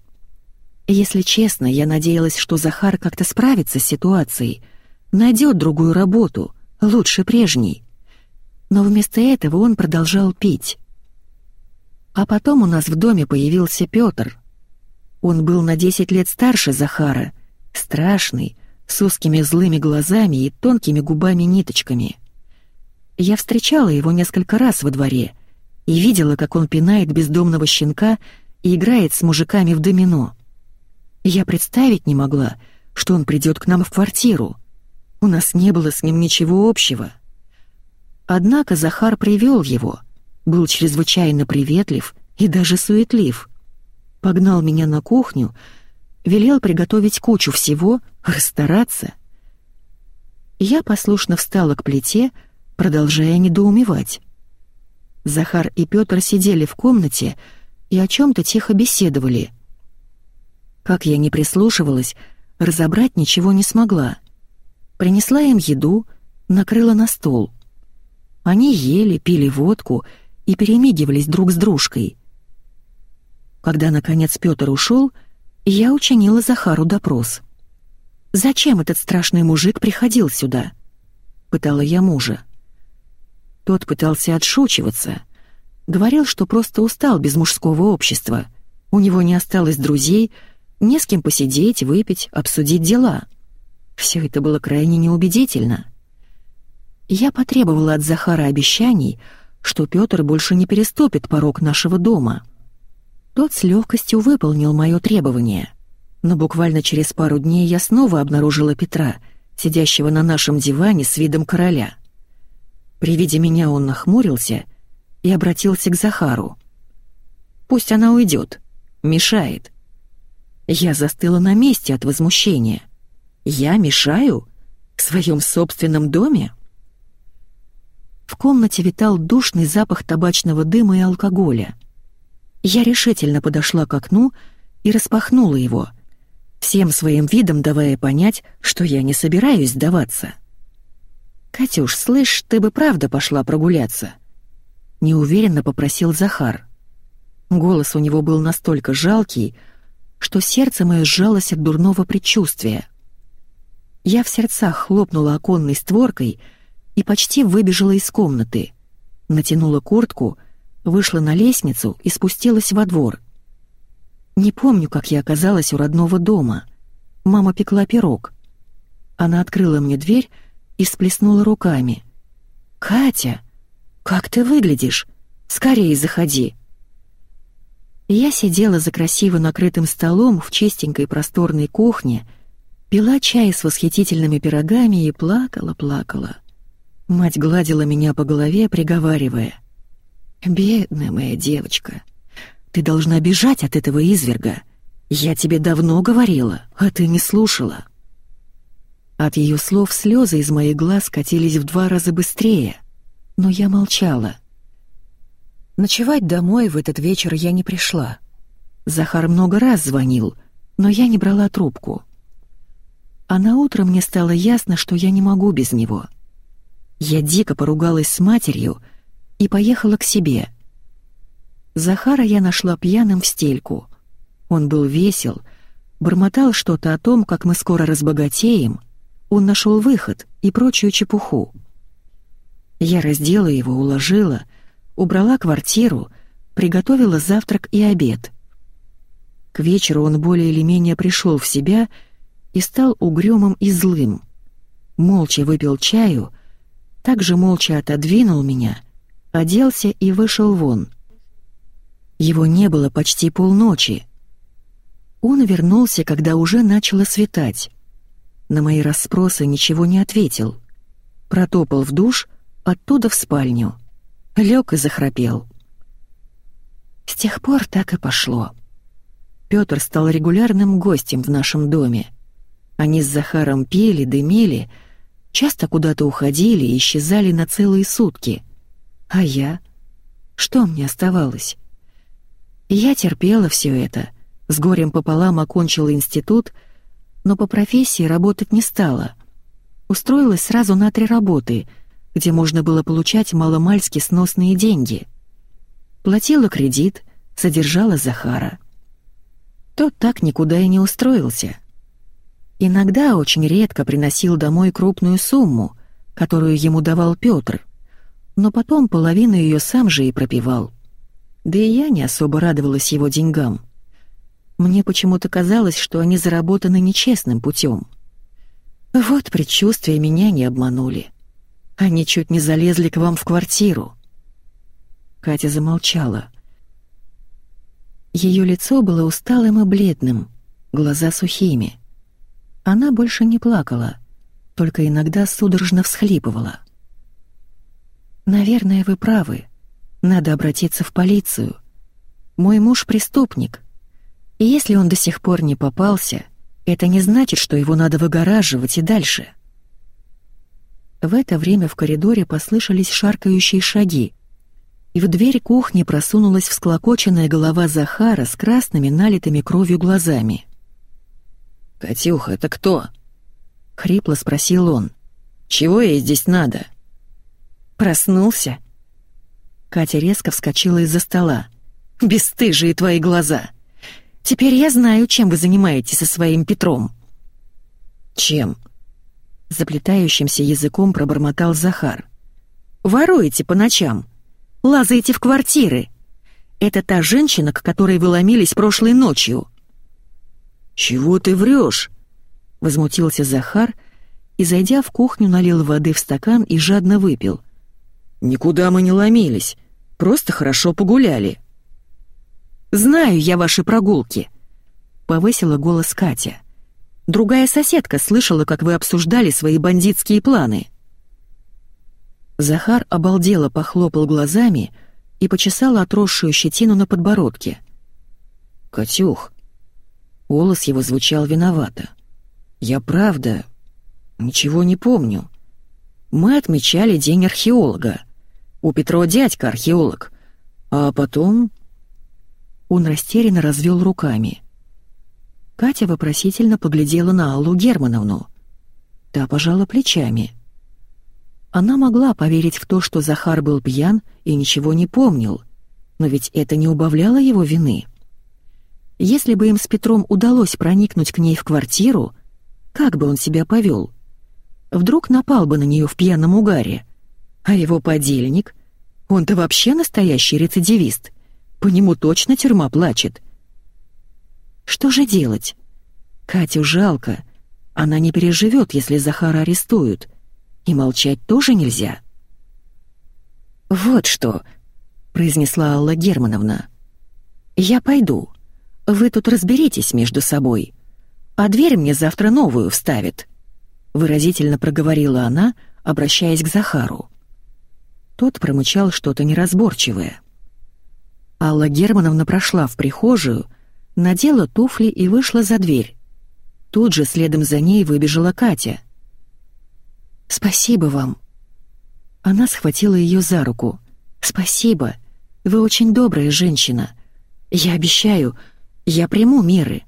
Если честно, я надеялась, что Захар как-то справится с ситуацией, найдет другую работу, лучше прежней. Но вместо этого он продолжал пить. А потом у нас в доме появился Пётр. Он был на 10 лет старше Захара, страшный, с узкими злыми глазами и тонкими губами-ниточками. Я встречала его несколько раз во дворе и видела, как он пинает бездомного щенка и играет с мужиками в домино. Я представить не могла, что он придет к нам в квартиру. У нас не было с ним ничего общего. Однако Захар привел его, был чрезвычайно приветлив и даже суетлив. Погнал меня на кухню, велел приготовить кучу всего, расстараться. Я послушно встала к плите, продолжая недоумевать. Захар и Петр сидели в комнате и о чем-то тихо беседовали — как я не прислушивалась, разобрать ничего не смогла. Принесла им еду, накрыла на стол. Они ели, пили водку и перемигивались друг с дружкой. Когда, наконец, Пётр ушел, я учинила Захару допрос. «Зачем этот страшный мужик приходил сюда?» — пытала я мужа. Тот пытался отшучиваться. Говорил, что просто устал без мужского общества. У него не осталось друзей — не с кем посидеть, выпить, обсудить дела. Все это было крайне неубедительно. Я потребовала от Захара обещаний, что Пётр больше не переступит порог нашего дома. Тот с легкостью выполнил мое требование. Но буквально через пару дней я снова обнаружила Петра, сидящего на нашем диване с видом короля. При виде меня он нахмурился и обратился к Захару. «Пусть она уйдет. Мешает. Я застыла на месте от возмущения. Я мешаю? В своем собственном доме? В комнате витал душный запах табачного дыма и алкоголя. Я решительно подошла к окну и распахнула его, всем своим видом давая понять, что я не собираюсь сдаваться. «Катюш, слышь, ты бы правда пошла прогуляться?» Неуверенно попросил Захар. Голос у него был настолько жалкий, что сердце мое сжалось от дурного предчувствия. Я в сердцах хлопнула оконной створкой и почти выбежала из комнаты. натянула куртку, вышла на лестницу и спустилась во двор. Не помню, как я оказалась у родного дома. Мама пекла пирог. Она открыла мне дверь и сплеснула руками. «Катя, как ты выглядишь? Скорее заходи!» Я сидела за красиво накрытым столом в чистенькой просторной кухне, пила чай с восхитительными пирогами и плакала-плакала. Мать гладила меня по голове, приговаривая. «Бедная моя девочка, ты должна бежать от этого изверга. Я тебе давно говорила, а ты не слушала». От ее слов слезы из моих глаз катились в два раза быстрее, но я молчала. Ночевать домой в этот вечер я не пришла. Захар много раз звонил, но я не брала трубку. А на утро мне стало ясно, что я не могу без него — я дико поругалась с матерью и поехала к себе. Захара я нашла пьяным в стельку. Он был весел, бормотал что-то о том, как мы скоро разбогатеем, он нашел выход и прочую чепуху. Я раздела его, уложила, убрала квартиру, приготовила завтрак и обед. К вечеру он более или менее пришел в себя и стал угрюмым и злым. Молча выпил чаю — также молча отодвинул меня, оделся и вышел вон. Его не было почти полночи. Он вернулся, когда уже начало светать. На мои расспросы ничего не ответил. Протопал в душ, оттуда в спальню. Лег и захрапел. С тех пор так и пошло. Пётр стал регулярным гостем в нашем доме. Они с Захаром пели, дымили, Часто куда-то уходили и исчезали на целые сутки. А я? Что мне оставалось? Я терпела все это, с горем пополам окончила институт, но по профессии работать не стала. Устроилась сразу на три работы, где можно было получать маломальски сносные деньги. Платила кредит, содержала Захара. Тот так никуда и не устроился. Иногда очень редко приносил домой крупную сумму, которую ему давал Петр, но потом половину ее сам же и пропивал. Да и я не особо радовалась его деньгам. Мне почему-то казалось, что они заработаны нечестным путем. Вот предчувствия меня не обманули. Они чуть не залезли к вам в квартиру. Катя замолчала. Ее лицо было усталым и бледным, глаза сухими. Она больше не плакала, только иногда судорожно всхлипывала. «Наверное, вы правы. Надо обратиться в полицию. Мой муж преступник. И если он до сих пор не попался, это не значит, что его надо выгораживать и дальше». В это время в коридоре послышались шаркающие шаги, и в дверь кухни просунулась всклокоченная голова Захара с красными налитыми кровью глазами. «Катюха, это кто?» — хрипло спросил он. «Чего ей здесь надо?» «Проснулся?» Катя резко вскочила из-за стола. «Бесстыжие твои глаза! Теперь я знаю, чем вы занимаетесь со своим Петром». «Чем?» Заплетающимся языком пробормотал Захар. «Воруете по ночам. Лазаете в квартиры. Это та женщина, к которой вы ломились прошлой ночью». «Чего ты врешь?» — возмутился Захар и, зайдя в кухню, налил воды в стакан и жадно выпил. «Никуда мы не ломились, просто хорошо погуляли». «Знаю я ваши прогулки», — повысила голос Катя. «Другая соседка слышала, как вы обсуждали свои бандитские планы». Захар обалдело похлопал глазами и почесал отросшую щетину на подбородке. «Катюх, Голос его звучал виновато. «Я правда ничего не помню. Мы отмечали День археолога. У Петро дядька археолог. А потом...» Он растерянно развел руками. Катя вопросительно поглядела на Аллу Германовну. Та пожала плечами. Она могла поверить в то, что Захар был пьян и ничего не помнил, но ведь это не убавляло его вины. Если бы им с Петром удалось проникнуть к ней в квартиру, как бы он себя повел? Вдруг напал бы на нее в пьяном угаре. А его подельник? Он-то вообще настоящий рецидивист. По нему точно тюрьма плачет. Что же делать? Катю жалко. Она не переживет, если Захара арестуют. И молчать тоже нельзя. «Вот что», — произнесла Алла Германовна. «Я пойду. Вы тут разберитесь между собой. А дверь мне завтра новую вставит», — выразительно проговорила она, обращаясь к Захару. Тот промычал что-то неразборчивое. Алла Германовна прошла в прихожую, надела туфли и вышла за дверь. Тут же следом за ней выбежала Катя. «Спасибо вам». Она схватила ее за руку. «Спасибо. Вы очень добрая женщина. Я обещаю, я приму меры.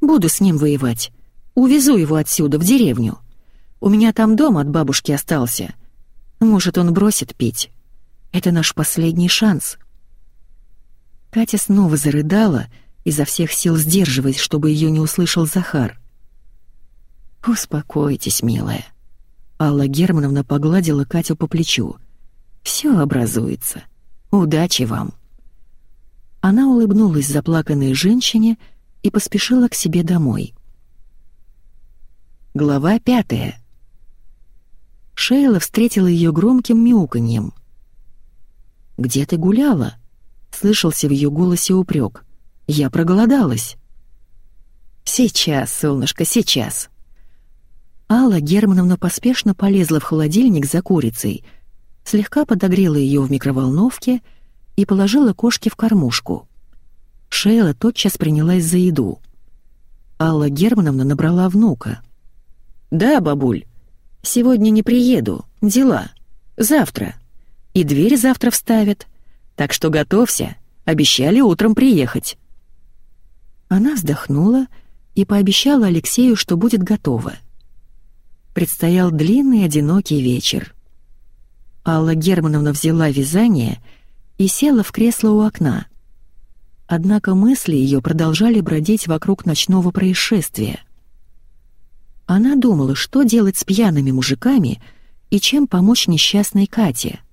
Буду с ним воевать. Увезу его отсюда, в деревню. У меня там дом от бабушки остался. Может, он бросит пить». Это наш последний шанс». Катя снова зарыдала, изо всех сил сдерживаясь, чтобы ее не услышал Захар. «Успокойтесь, милая». Алла Германовна погладила Катю по плечу. «Все образуется. Удачи вам». Она улыбнулась заплаканной женщине и поспешила к себе домой. Глава пятая. Шейла встретила ее громким мяуканьем. «Где ты гуляла?» — слышался в ее голосе упрек. «Я проголодалась». «Сейчас, солнышко, сейчас». Алла Германовна поспешно полезла в холодильник за курицей, слегка подогрела ее в микроволновке и положила кошке в кормушку. Шейла тотчас принялась за еду. Алла Германовна набрала внука. «Да, бабуль, сегодня не приеду, дела. Завтра» и дверь завтра вставят. Так что готовься, обещали утром приехать». Она вздохнула и пообещала Алексею, что будет готова. Предстоял длинный одинокий вечер. Алла Германовна взяла вязание и села в кресло у окна. Однако мысли ее продолжали бродить вокруг ночного происшествия. Она думала, что делать с пьяными мужиками и чем помочь несчастной Кате —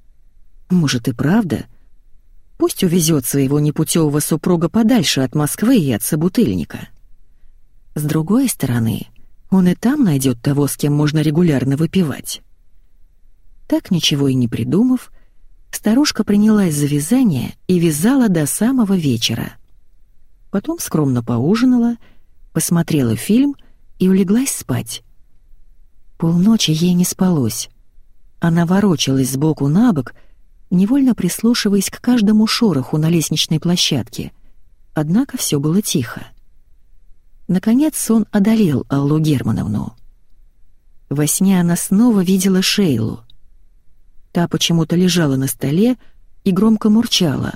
может и правда? Пусть увезет своего непутевого супруга подальше от Москвы и от собутыльника. С другой стороны, он и там найдет того, с кем можно регулярно выпивать. Так ничего и не придумав, старушка принялась за вязание и вязала до самого вечера. Потом скромно поужинала, посмотрела фильм и улеглась спать. Полночи ей не спалось. Она ворочалась сбоку на бок, невольно прислушиваясь к каждому шороху на лестничной площадке. Однако все было тихо. Наконец он одолел Аллу Германовну. Во сне она снова видела Шейлу. Та почему-то лежала на столе и громко мурчала.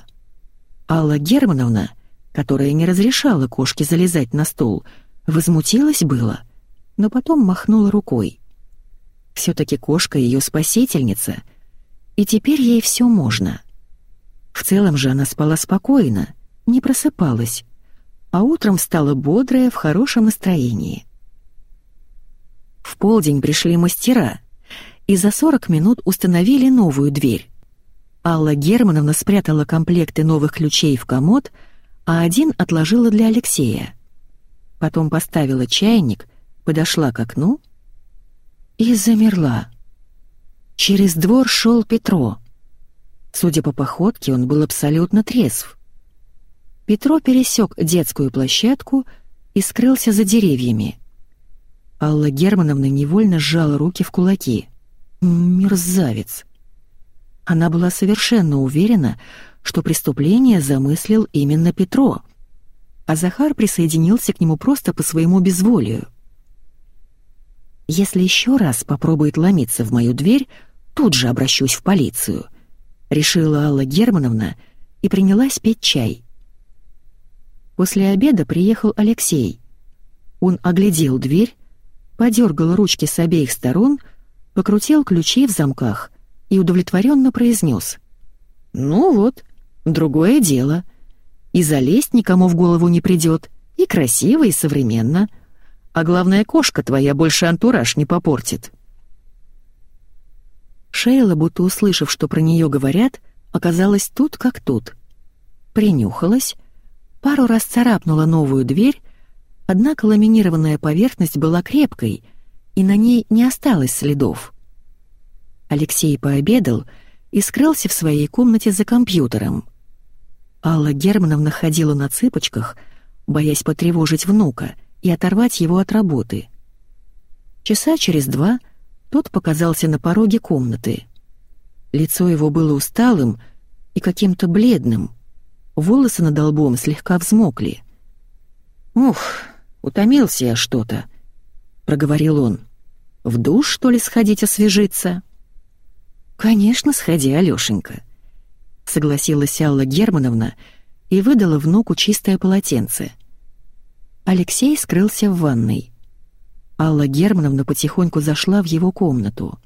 Алла Германовна, которая не разрешала кошке залезать на стол, возмутилась было, но потом махнула рукой. Все-таки кошка ее спасительница — и теперь ей все можно. В целом же она спала спокойно, не просыпалась, а утром стала бодрая, в хорошем настроении. В полдень пришли мастера, и за 40 минут установили новую дверь. Алла Германовна спрятала комплекты новых ключей в комод, а один отложила для Алексея. Потом поставила чайник, подошла к окну и замерла. Через двор шел Петро. Судя по походке, он был абсолютно трезв. Петро пересек детскую площадку и скрылся за деревьями. Алла Германовна невольно сжала руки в кулаки. Мерзавец. Она была совершенно уверена, что преступление замыслил именно Петро, а Захар присоединился к нему просто по своему безволию. Если еще раз попробует ломиться в мою дверь, тут же обращусь в полицию», — решила Алла Германовна и принялась пить чай. После обеда приехал Алексей. Он оглядел дверь, подергал ручки с обеих сторон, покрутил ключи в замках и удовлетворенно произнес. «Ну вот, другое дело. И залезть никому в голову не придет, и красиво, и современно. А главное, кошка твоя больше антураж не попортит». Шейла, будто услышав, что про нее говорят, оказалась тут как тут. Принюхалась, пару раз царапнула новую дверь, однако ламинированная поверхность была крепкой, и на ней не осталось следов. Алексей пообедал и скрылся в своей комнате за компьютером. Алла Германовна ходила на цыпочках, боясь потревожить внука и оторвать его от работы. Часа через два тот показался на пороге комнаты. Лицо его было усталым и каким-то бледным. Волосы над лбом слегка взмокли. «Ух, утомился я что-то», — проговорил он. «В душ, что ли, сходить освежиться?» «Конечно, сходи, Алёшенька», — согласилась Алла Германовна и выдала внуку чистое полотенце. Алексей скрылся в ванной. Алла Германовна потихоньку зашла в его комнату.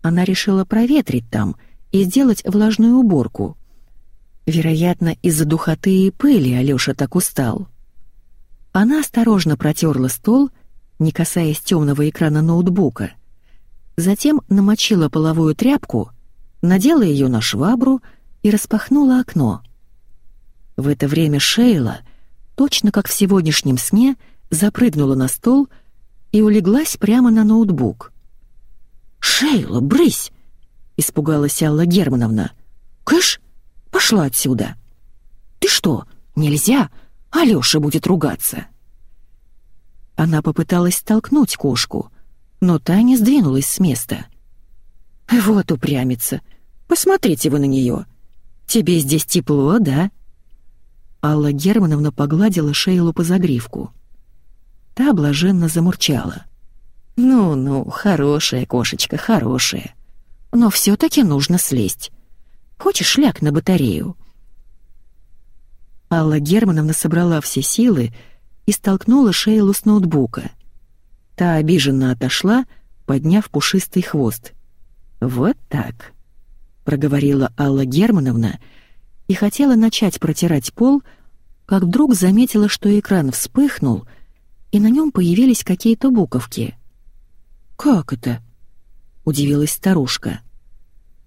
Она решила проветрить там и сделать влажную уборку. Вероятно, из-за духоты и пыли Алёша так устал. Она осторожно протерла стол, не касаясь темного экрана ноутбука. Затем намочила половую тряпку, надела ее на швабру и распахнула окно. В это время Шейла, точно как в сегодняшнем сне, запрыгнула на стол и улеглась прямо на ноутбук. «Шейла, брысь!» — испугалась Алла Германовна. «Кыш, пошла отсюда!» «Ты что, нельзя? Алёша будет ругаться!» Она попыталась столкнуть кошку, но та не сдвинулась с места. «Вот упрямится! Посмотрите вы на нее! Тебе здесь тепло, да?» Алла Германовна погладила Шейлу по загривку. Та блаженно замурчала. «Ну-ну, хорошая кошечка, хорошая. Но все-таки нужно слезть. Хочешь ляг на батарею?» Алла Германовна собрала все силы и столкнула Шейлу с ноутбука. Та обиженно отошла, подняв пушистый хвост. «Вот так», — проговорила Алла Германовна и хотела начать протирать пол, как вдруг заметила, что экран вспыхнул, и на нем появились какие-то буковки — «Как это?» — удивилась старушка.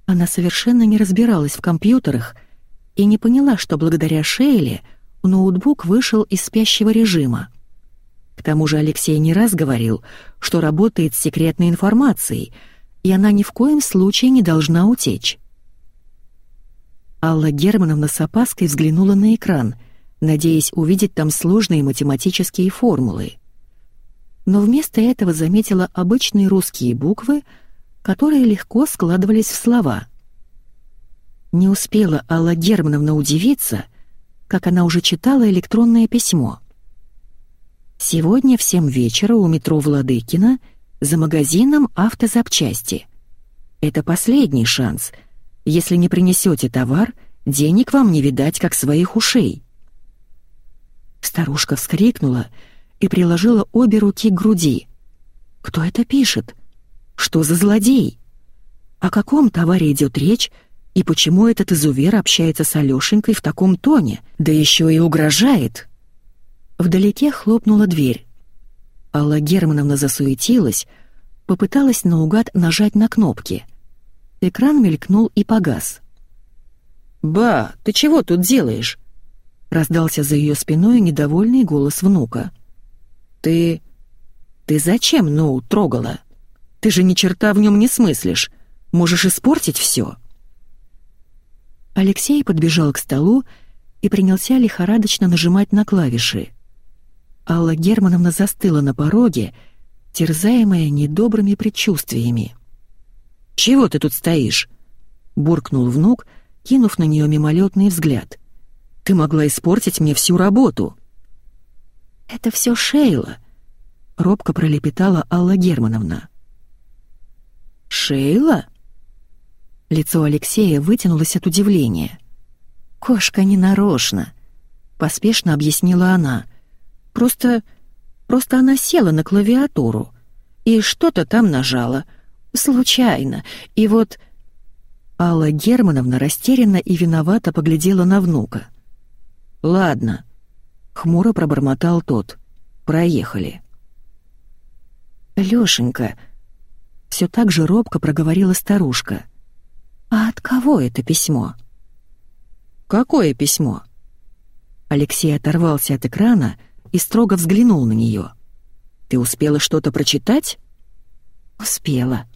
Она совершенно не разбиралась в компьютерах и не поняла, что благодаря Шейле ноутбук вышел из спящего режима. К тому же Алексей не раз говорил, что работает с секретной информацией, и она ни в коем случае не должна утечь. Алла Германовна с опаской взглянула на экран, надеясь увидеть там сложные математические формулы но вместо этого заметила обычные русские буквы, которые легко складывались в слова. Не успела Алла Германовна удивиться, как она уже читала электронное письмо. «Сегодня в семь вечера у метро Владыкина за магазином автозапчасти. Это последний шанс. Если не принесете товар, денег вам не видать, как своих ушей». Старушка вскрикнула — и приложила обе руки к груди. «Кто это пишет? Что за злодей? О каком товаре идет речь, и почему этот изувер общается с Алёшенькой в таком тоне, да еще и угрожает?» Вдалеке хлопнула дверь. Алла Германовна засуетилась, попыталась наугад нажать на кнопки. Экран мелькнул и погас. «Ба, ты чего тут делаешь?» Раздался за ее спиной недовольный голос внука. «Ты... ты зачем ноут трогала? Ты же ни черта в нем не смыслишь. Можешь испортить все. Алексей подбежал к столу и принялся лихорадочно нажимать на клавиши. Алла Германовна застыла на пороге, терзаемая недобрыми предчувствиями. «Чего ты тут стоишь?» — буркнул внук, кинув на нее мимолетный взгляд. «Ты могла испортить мне всю работу!» «Это все Шейла», — робко пролепетала Алла Германовна. «Шейла?» Лицо Алексея вытянулось от удивления. «Кошка не нарочно», — поспешно объяснила она. «Просто... просто она села на клавиатуру и что-то там нажала. Случайно. И вот...» Алла Германовна растерянно и виновато поглядела на внука. «Ладно», Хмуро пробормотал тот. «Проехали». «Лёшенька», — все так же робко проговорила старушка. «А от кого это письмо?» «Какое письмо?» Алексей оторвался от экрана и строго взглянул на нее. «Ты успела что-то прочитать?» «Успела».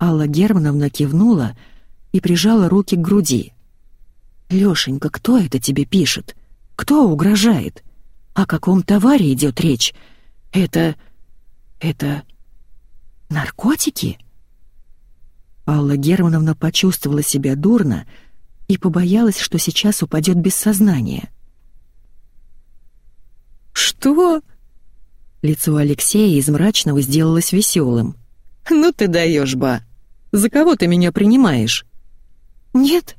Алла Германовна кивнула и прижала руки к груди. «Лёшенька, кто это тебе пишет? Кто угрожает? О каком товаре идет речь? Это... это... наркотики?» Алла Германовна почувствовала себя дурно и побоялась, что сейчас упадет без сознания. «Что?» Лицо Алексея из мрачного сделалось веселым. «Ну ты даешь, ба! За кого ты меня принимаешь?» «Нет,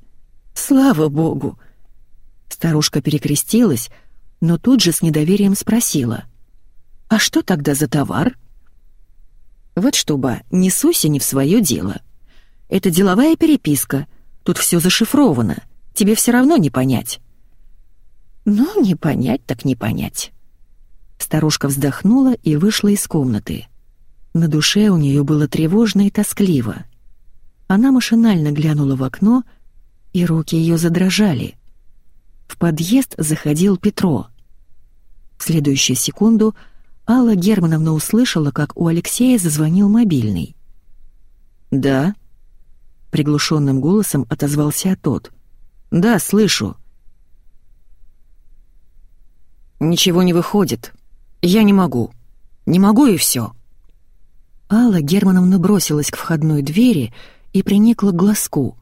слава богу!» Старушка перекрестилась, но тут же с недоверием спросила. «А что тогда за товар?» «Вот что, ба, не суйся не в свое дело. Это деловая переписка, тут все зашифровано, тебе все равно не понять». «Ну, не понять так не понять». Старушка вздохнула и вышла из комнаты. На душе у нее было тревожно и тоскливо. Она машинально глянула в окно, и руки ее задрожали. В подъезд заходил Петро. В следующую секунду Алла Германовна услышала, как у Алексея зазвонил мобильный. «Да?» — приглушенным голосом отозвался тот. «Да, слышу». «Ничего не выходит. Я не могу. Не могу и все». Алла Германовна бросилась к входной двери и приникла к глазку.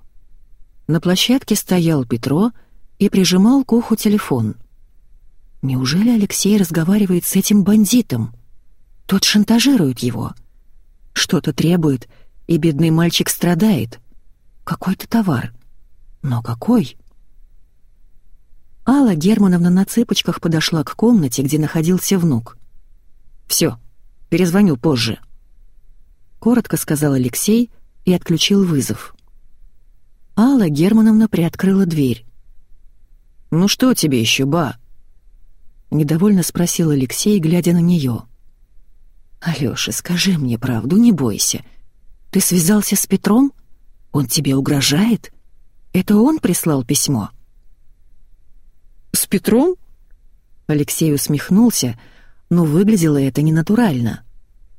На площадке стоял Петро и прижимал к уху телефон. Неужели Алексей разговаривает с этим бандитом? Тот шантажирует его. Что-то требует, и бедный мальчик страдает. Какой-то товар. Но какой? Алла Германовна на цыпочках подошла к комнате, где находился внук. «Все, перезвоню позже», — коротко сказал Алексей и отключил вызов. Алла Германовна приоткрыла дверь. «Ну что тебе еще, ба?» Недовольно спросил Алексей, глядя на нее. «Алёша, скажи мне правду, не бойся. Ты связался с Петром? Он тебе угрожает? Это он прислал письмо?» «С Петром?» Алексей усмехнулся, но выглядело это ненатурально.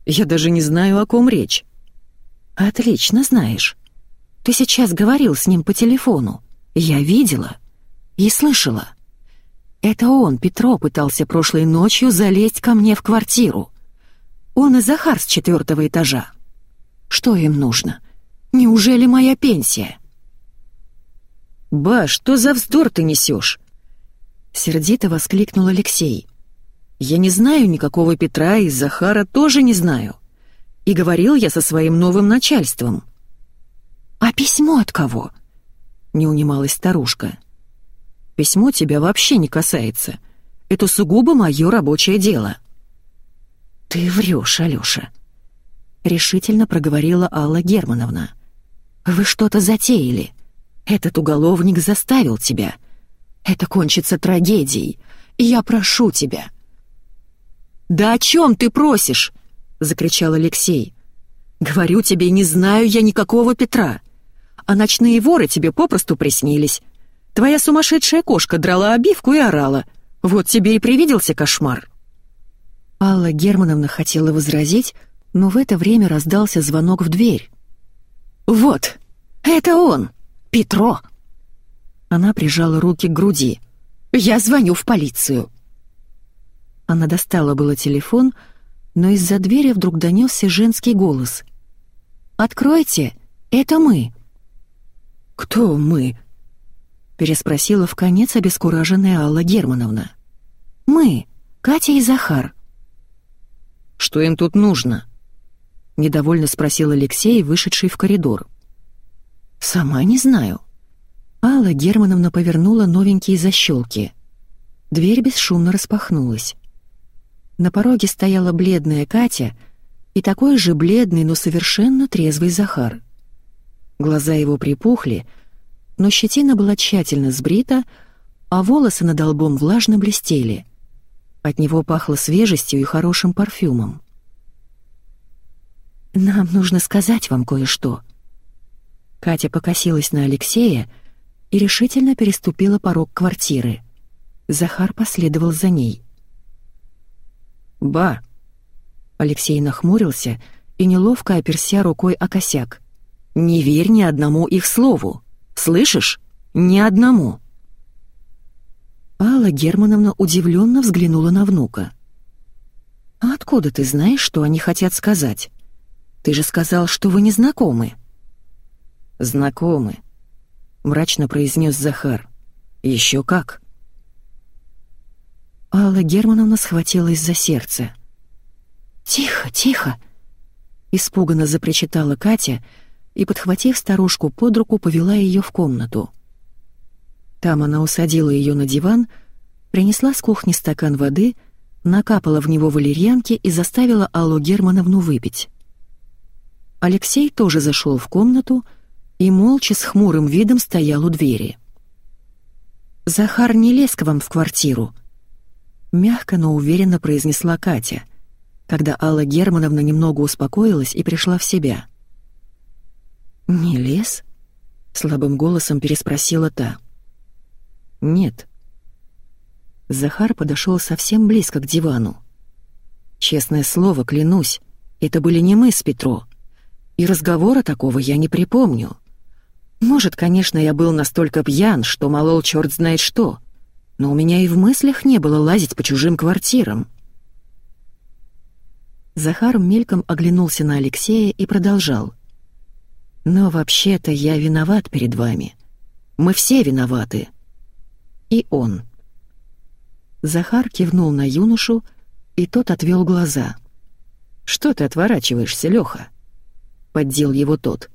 «Я даже не знаю, о ком речь». «Отлично знаешь. Ты сейчас говорил с ним по телефону. Я видела и слышала. Это он, Петро, пытался прошлой ночью залезть ко мне в квартиру. Он и Захар с четвертого этажа. Что им нужно? Неужели моя пенсия?» «Ба, что за вздор ты несешь?» Сердито воскликнул Алексей. «Я не знаю никакого Петра и Захара тоже не знаю. И говорил я со своим новым начальством». «А письмо от кого?» — не унималась старушка. «Письмо тебя вообще не касается. Это сугубо мое рабочее дело». «Ты врешь, Алёша», — решительно проговорила Алла Германовна. «Вы что-то затеяли. Этот уголовник заставил тебя. Это кончится трагедией. Я прошу тебя». «Да о чем ты просишь?» — закричал Алексей. «Говорю тебе, не знаю я никакого Петра а ночные воры тебе попросту приснились. Твоя сумасшедшая кошка драла обивку и орала. Вот тебе и привиделся кошмар». Алла Германовна хотела возразить, но в это время раздался звонок в дверь. «Вот, это он, Петро!» Она прижала руки к груди. «Я звоню в полицию!» Она достала было телефон, но из-за двери вдруг донесся женский голос. «Откройте, это мы!» «Кто мы?» — переспросила в конец обескураженная Алла Германовна. «Мы, Катя и Захар». «Что им тут нужно?» — недовольно спросил Алексей, вышедший в коридор. «Сама не знаю». Алла Германовна повернула новенькие защелки. Дверь бесшумно распахнулась. На пороге стояла бледная Катя и такой же бледный, но совершенно трезвый Захар. Глаза его припухли, но щетина была тщательно сбрита, а волосы над лбом влажно блестели. От него пахло свежестью и хорошим парфюмом. «Нам нужно сказать вам кое-что». Катя покосилась на Алексея, и решительно переступила порог квартиры. Захар последовал за ней. «Ба!» Алексей нахмурился и неловко оперся рукой о косяк. «Не верь ни одному их слову! Слышишь? Ни одному!» Алла Германовна удивленно взглянула на внука. «А откуда ты знаешь, что они хотят сказать? Ты же сказал, что вы не знакомы». «Знакомы», — мрачно произнес Захар. «Еще как». Алла Германовна схватилась за сердце. «Тихо, тихо!» — испуганно запричитала Катя и, подхватив старушку под руку, повела ее в комнату. Там она усадила ее на диван, принесла с кухни стакан воды, накапала в него валерьянки и заставила Аллу Германовну выпить. Алексей тоже зашел в комнату и молча с хмурым видом стоял у двери. «Захар не лез к вам в квартиру», — мягко, но уверенно произнесла Катя, когда Алла Германовна немного успокоилась и пришла в себя. «Не лез?» — слабым голосом переспросила та. «Нет». Захар подошел совсем близко к дивану. «Честное слово, клянусь, это были не мы с Петро. И разговора такого я не припомню. Может, конечно, я был настолько пьян, что молол черт знает что, но у меня и в мыслях не было лазить по чужим квартирам». Захар мельком оглянулся на Алексея и продолжал. «Но вообще-то я виноват перед вами. Мы все виноваты и он. Захар кивнул на юношу, и тот отвел глаза. «Что ты отворачиваешься, Лёха?» — поддел его тот.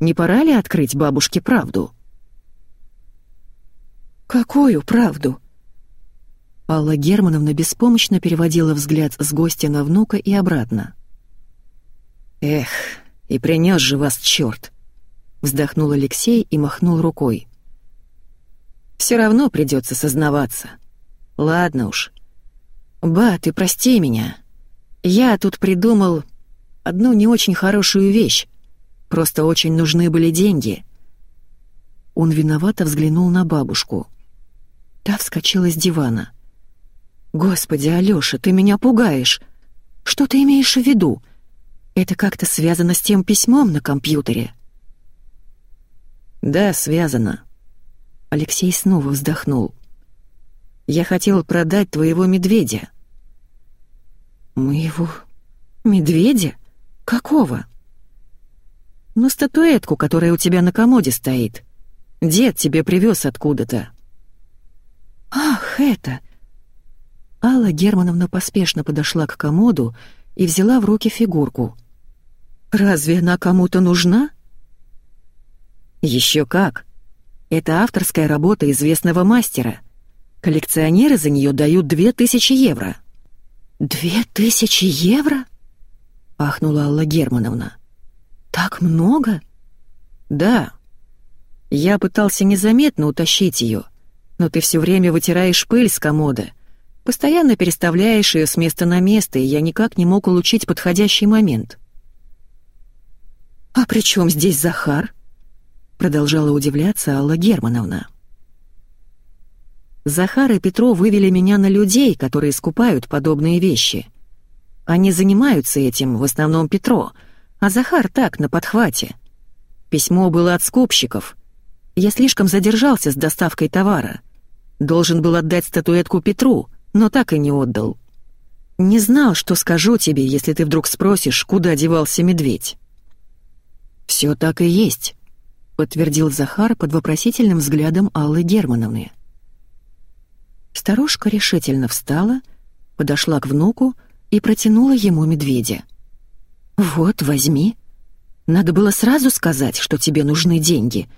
«Не пора ли открыть бабушке правду?» «Какую правду?» Алла Германовна беспомощно переводила взгляд с гостя на внука и обратно. «Эх, и принес же вас черт!» — вздохнул Алексей и махнул рукой. Все равно придется сознаваться. Ладно уж. Ба, ты прости меня. Я тут придумал одну не очень хорошую вещь. Просто очень нужны были деньги. Он виновато взглянул на бабушку. Та вскочила с дивана. «Господи, Алёша, ты меня пугаешь! Что ты имеешь в виду? Это как-то связано с тем письмом на компьютере?» «Да, связано», Алексей снова вздохнул. «Я хотел продать твоего медведя». «Моего медведя? Какого?» «Ну, статуэтку, которая у тебя на комоде стоит. Дед тебе привез откуда-то». «Ах, это...» Алла Германовна поспешно подошла к комоду и взяла в руки фигурку. «Разве она кому-то нужна?» «Еще как!» Это авторская работа известного мастера. Коллекционеры за нее дают две тысячи евро». «Две тысячи евро?» — ахнула Алла Германовна. «Так много?» «Да. Я пытался незаметно утащить ее, но ты все время вытираешь пыль с комода, постоянно переставляешь ее с места на место, и я никак не мог улучшить подходящий момент». «А при чем здесь Захар?» продолжала удивляться Алла Германовна. Захар и Петро вывели меня на людей, которые скупают подобные вещи. Они занимаются этим, в основном Петро, а Захар так, на подхвате. Письмо было от скупщиков. Я слишком задержался с доставкой товара. Должен был отдать статуэтку Петру, но так и не отдал. Не знал, что скажу тебе, если ты вдруг спросишь, куда девался медведь. Все так и есть. — подтвердил Захар под вопросительным взглядом Аллы Германовны. Старушка решительно встала, подошла к внуку и протянула ему медведя. «Вот, возьми. Надо было сразу сказать, что тебе нужны деньги.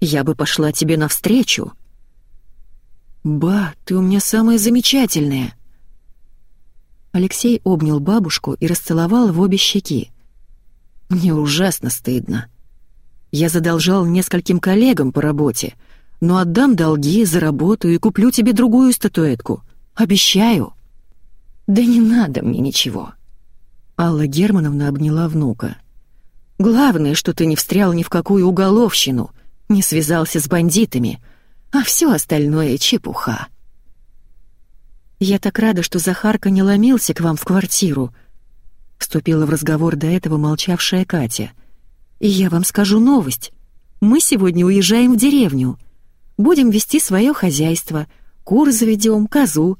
Я бы пошла тебе навстречу». «Ба, ты у меня самая замечательная!» Алексей обнял бабушку и расцеловал в обе щеки. «Мне ужасно стыдно. Я задолжал нескольким коллегам по работе, но отдам долги, заработаю и куплю тебе другую статуэтку. Обещаю». «Да не надо мне ничего». Алла Германовна обняла внука. «Главное, что ты не встрял ни в какую уголовщину. не связался с бандитами, а все остальное — чепуха. «Я так рада, что Захарка не ломился к вам в квартиру», — вступила в разговор до этого молчавшая Катя. «И я вам скажу новость. Мы сегодня уезжаем в деревню. Будем вести свое хозяйство, кур заведем, козу.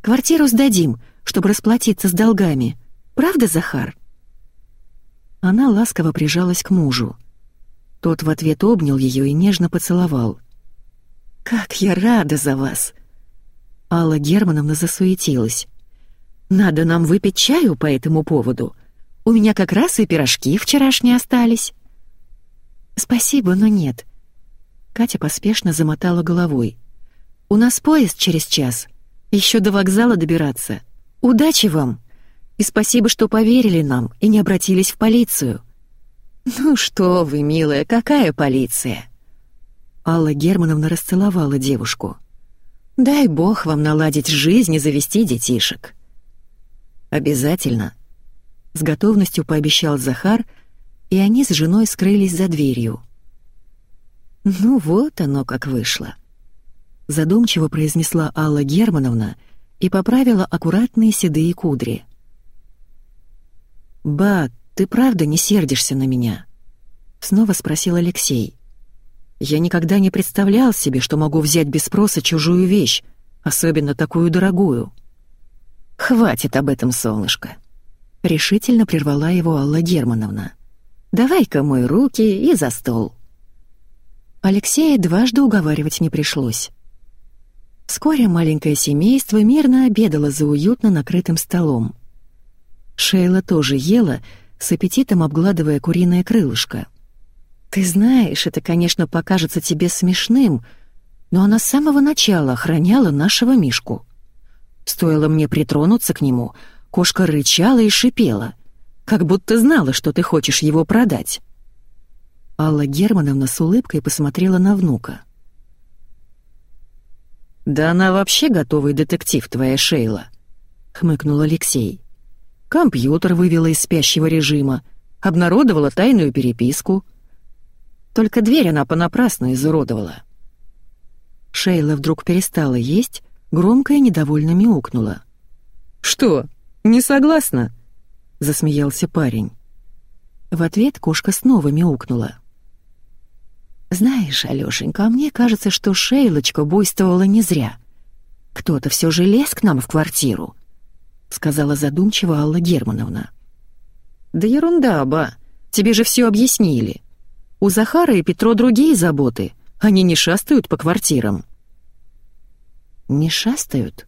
Квартиру сдадим, чтобы расплатиться с долгами. Правда, Захар?» Она ласково прижалась к мужу. Тот в ответ обнял ее и нежно поцеловал. «Как я рада за вас!» Алла Германовна засуетилась. «Надо нам выпить чаю по этому поводу. У меня как раз и пирожки вчерашние остались». «Спасибо, но нет». Катя поспешно замотала головой. «У нас поезд через час. Еще до вокзала добираться. Удачи вам! И спасибо, что поверили нам и не обратились в полицию». «Ну что вы, милая, какая полиция?» Алла Германовна расцеловала девушку. «Дай бог вам наладить жизнь и завести детишек». «Обязательно», — с готовностью пообещал Захар, и они с женой скрылись за дверью. «Ну вот оно как вышло», — задумчиво произнесла Алла Германовна и поправила аккуратные седые кудри. «Ба, «Ты правда не сердишься на меня?» — снова спросил Алексей. «Я никогда не представлял себе, что могу взять без спроса чужую вещь, особенно такую дорогую». «Хватит об этом, солнышко!» — решительно прервала его Алла Германовна. «Давай-ка мой руки и за стол». Алексея дважды уговаривать не пришлось. Вскоре маленькое семейство мирно обедало за уютно накрытым столом. Шейла тоже ела, с аппетитом обгладывая куриное крылышко. «Ты знаешь, это, конечно, покажется тебе смешным, но она с самого начала охраняла нашего Мишку. Стоило мне притронуться к нему, кошка рычала и шипела, как будто знала, что ты хочешь его продать». Алла Германовна с улыбкой посмотрела на внука. «Да она вообще готовый детектив, твоя Шейла», — хмыкнул Алексей. Компьютер вывела из спящего режима, обнародовала тайную переписку. Только дверь она понапрасну изуродовала. Шейла вдруг перестала есть, громко и недовольно мяукнула. «Что, не согласна?» — засмеялся парень. В ответ кошка снова мяукнула. «Знаешь, Алёшенька, а мне кажется, что Шейлочка буйствовала не зря. Кто-то все же лез к нам в квартиру, — сказала задумчиво Алла Германовна. «Да ерунда, ба, тебе же все объяснили. У Захара и Петро другие заботы, они не шастают по квартирам». «Не шастают?»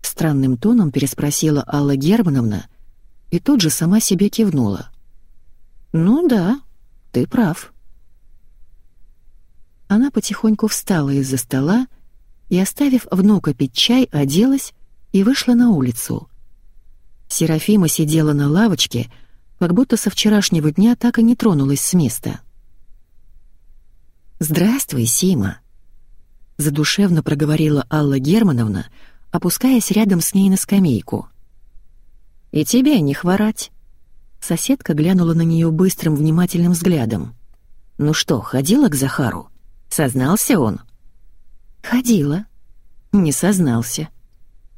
Странным тоном переспросила Алла Германовна и тут же сама себе кивнула. «Ну да, ты прав». Она потихоньку встала из-за стола и, оставив внука пить чай, оделась и вышла на улицу. Серафима сидела на лавочке, как будто со вчерашнего дня так и не тронулась с места. «Здравствуй, Сима», — задушевно проговорила Алла Германовна, опускаясь рядом с ней на скамейку. «И тебе не хворать». Соседка глянула на нее быстрым внимательным взглядом. «Ну что, ходила к Захару? Сознался он?» «Ходила». «Не сознался.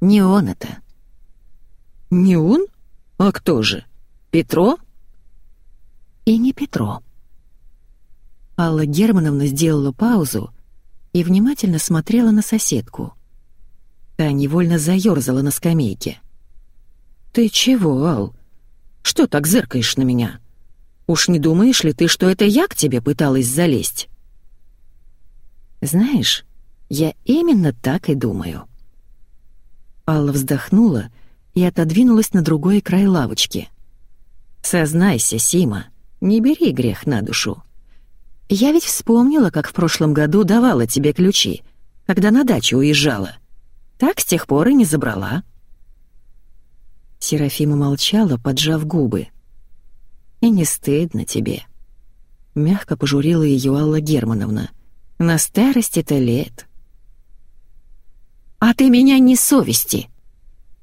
Не он это. Не он? А кто же? Петро? И не Петро. Алла Германовна сделала паузу и внимательно смотрела на соседку. Та невольно заёрзала на скамейке. «Ты чего, Ал? Что так зыркаешь на меня? Уж не думаешь ли ты, что это я к тебе пыталась залезть?» «Знаешь, я именно так и думаю», Алла вздохнула и отодвинулась на другой край лавочки. «Сознайся, Сима, не бери грех на душу. Я ведь вспомнила, как в прошлом году давала тебе ключи, когда на дачу уезжала. Так с тех пор и не забрала». Серафима молчала, поджав губы. «И не стыдно тебе?» Мягко пожурила ее Алла Германовна. «На старости-то лет». «А ты меня не совести!»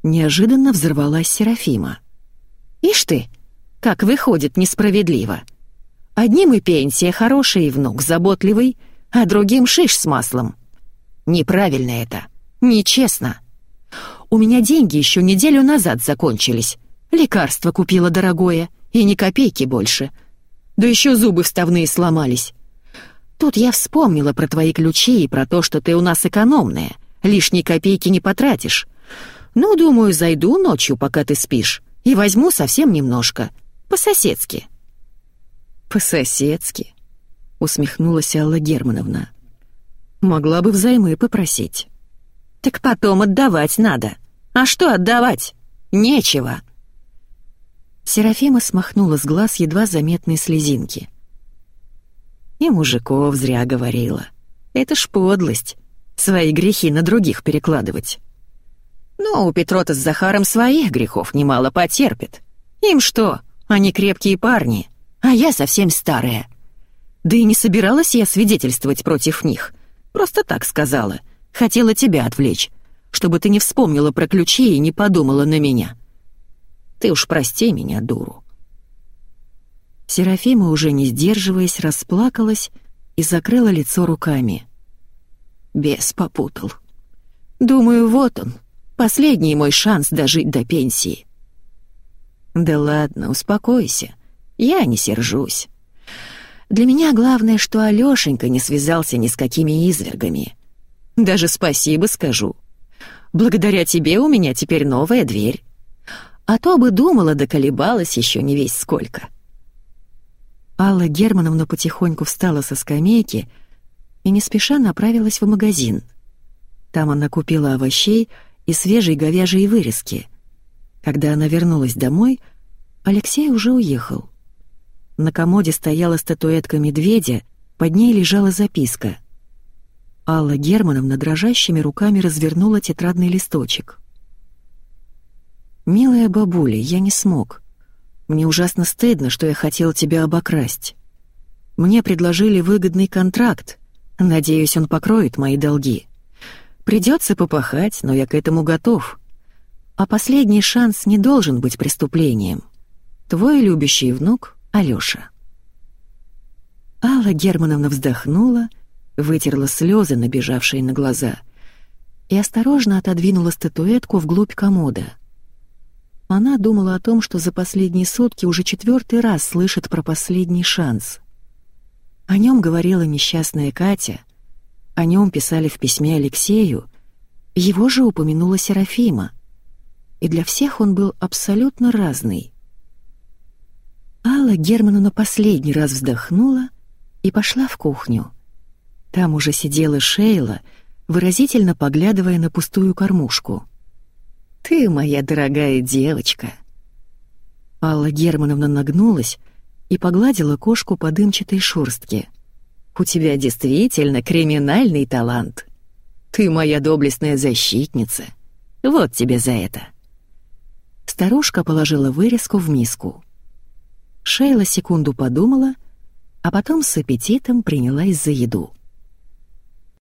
Неожиданно взорвалась Серафима. «Ишь ты, как выходит несправедливо! Одним и пенсия хорошая, и внук заботливый, а другим шиш с маслом. Неправильно это, нечестно. У меня деньги еще неделю назад закончились. Лекарство купила дорогое, и ни копейки больше. Да еще зубы вставные сломались. Тут я вспомнила про твои ключи и про то, что ты у нас экономная, лишней копейки не потратишь. Ну, думаю, зайду ночью, пока ты спишь, и возьму совсем немножко, по-соседски». «По-соседски», — усмехнулась Алла Германовна. «Могла бы взаймы попросить». «Так потом отдавать надо. А что отдавать? Нечего». Серафима смахнула с глаз едва заметные слезинки. И мужиков зря говорила. Это ж подлость. Свои грехи на других перекладывать. Но у Петрота с Захаром своих грехов немало потерпит. Им что, они крепкие парни, а я совсем старая. Да и не собиралась я свидетельствовать против них. Просто так сказала. Хотела тебя отвлечь, чтобы ты не вспомнила про ключи и не подумала на меня. Ты уж прости меня, дуру. Серафима, уже не сдерживаясь, расплакалась и закрыла лицо руками. Бес попутал. Думаю, вот он, последний мой шанс дожить до пенсии. Да ладно, успокойся, я не сержусь. Для меня главное, что Алёшенька не связался ни с какими извергами. Даже спасибо скажу. Благодаря тебе у меня теперь новая дверь. А то бы думала, доколебалась еще не весь сколько. Алла Германовна потихоньку встала со скамейки и не спеша направилась в магазин. Там она купила овощей и свежей говяжьей вырезки. Когда она вернулась домой, Алексей уже уехал. На комоде стояла статуэтка медведя, под ней лежала записка. Алла Германовна дрожащими руками развернула тетрадный листочек. «Милая бабуля, я не смог. Мне ужасно стыдно, что я хотел тебя обокрасть. Мне предложили выгодный контракт. Надеюсь, он покроет мои долги. Придется попахать, но я к этому готов. А последний шанс не должен быть преступлением. Твой любящий внук Алёша. Алла Германовна вздохнула, вытерла слезы, набежавшие на глаза, и осторожно отодвинула статуэтку вглубь комода — она думала о том, что за последние сутки уже четвертый раз слышит про последний шанс. О нем говорила несчастная Катя, о нем писали в письме Алексею, его же упомянула Серафима. И для всех он был абсолютно разный. Алла Германовна последний раз вздохнула и пошла в кухню. Там уже сидела Шейла, выразительно поглядывая на пустую кормушку — «Ты моя дорогая девочка». Алла Германовна нагнулась и погладила кошку по дымчатой шурстке. «У тебя действительно криминальный талант. Ты моя доблестная защитница. Вот тебе за это». Старушка положила вырезку в миску. Шейла секунду подумала, а потом с аппетитом принялась за еду.